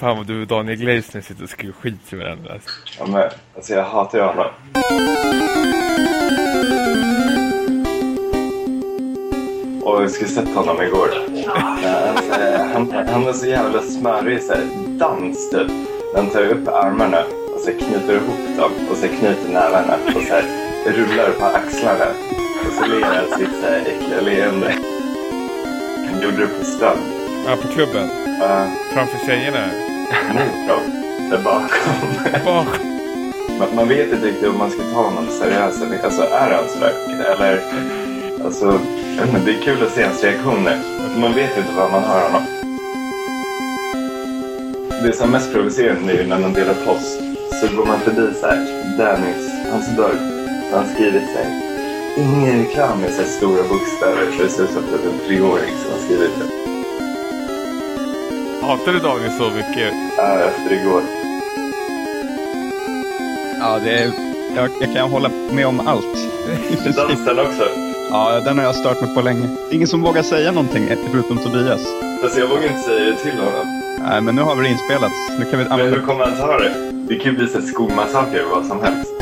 Fan vad du och Daniel Gleisner sitter och skriver skit till varandra. Alltså. Ja, men, alltså jag hatar ju honom. Och jag skulle sett honom igår. Alltså, han, han är så jävla smörig så här, dans typ. Han tar upp armarna och så knyter ihop dem och så knyter nävarna och så här, rullar på axlarna. Och så ler han sitt så här, äckliga leende. Han gjorde det på stan. Ja, på klubben. Uh, Framför tjejerna. Mot bakom. Bakom. Man, man vet inte riktigt om man ska ta honom seriöst. Alltså är han sådär? Eller, alltså, det är kul att se hans reaktioner. Man vet inte vad man hör honom. Det som är mest provocerande är ju när man delar post. Så går man förbi så här, Dannys, hans dörr. Så han skrivit så här, ingen reklam med så här stora bokstäver. Så det ser ut som är en treåring som har skrivit det. Hatar du Daniel så mycket? Äh, efter igår. Ja, det är, jag, jag kan hålla med om allt. Dansen också. Ja, den har jag stört mig på länge. Ingen som vågar säga någonting förutom Tobias. Alltså jag vågar inte säga det till honom. Nej, men nu har vi det inspelat. Nu kan vi Men hur kommer han ta det? Det kan ju bli skolmassaker eller vad som helst.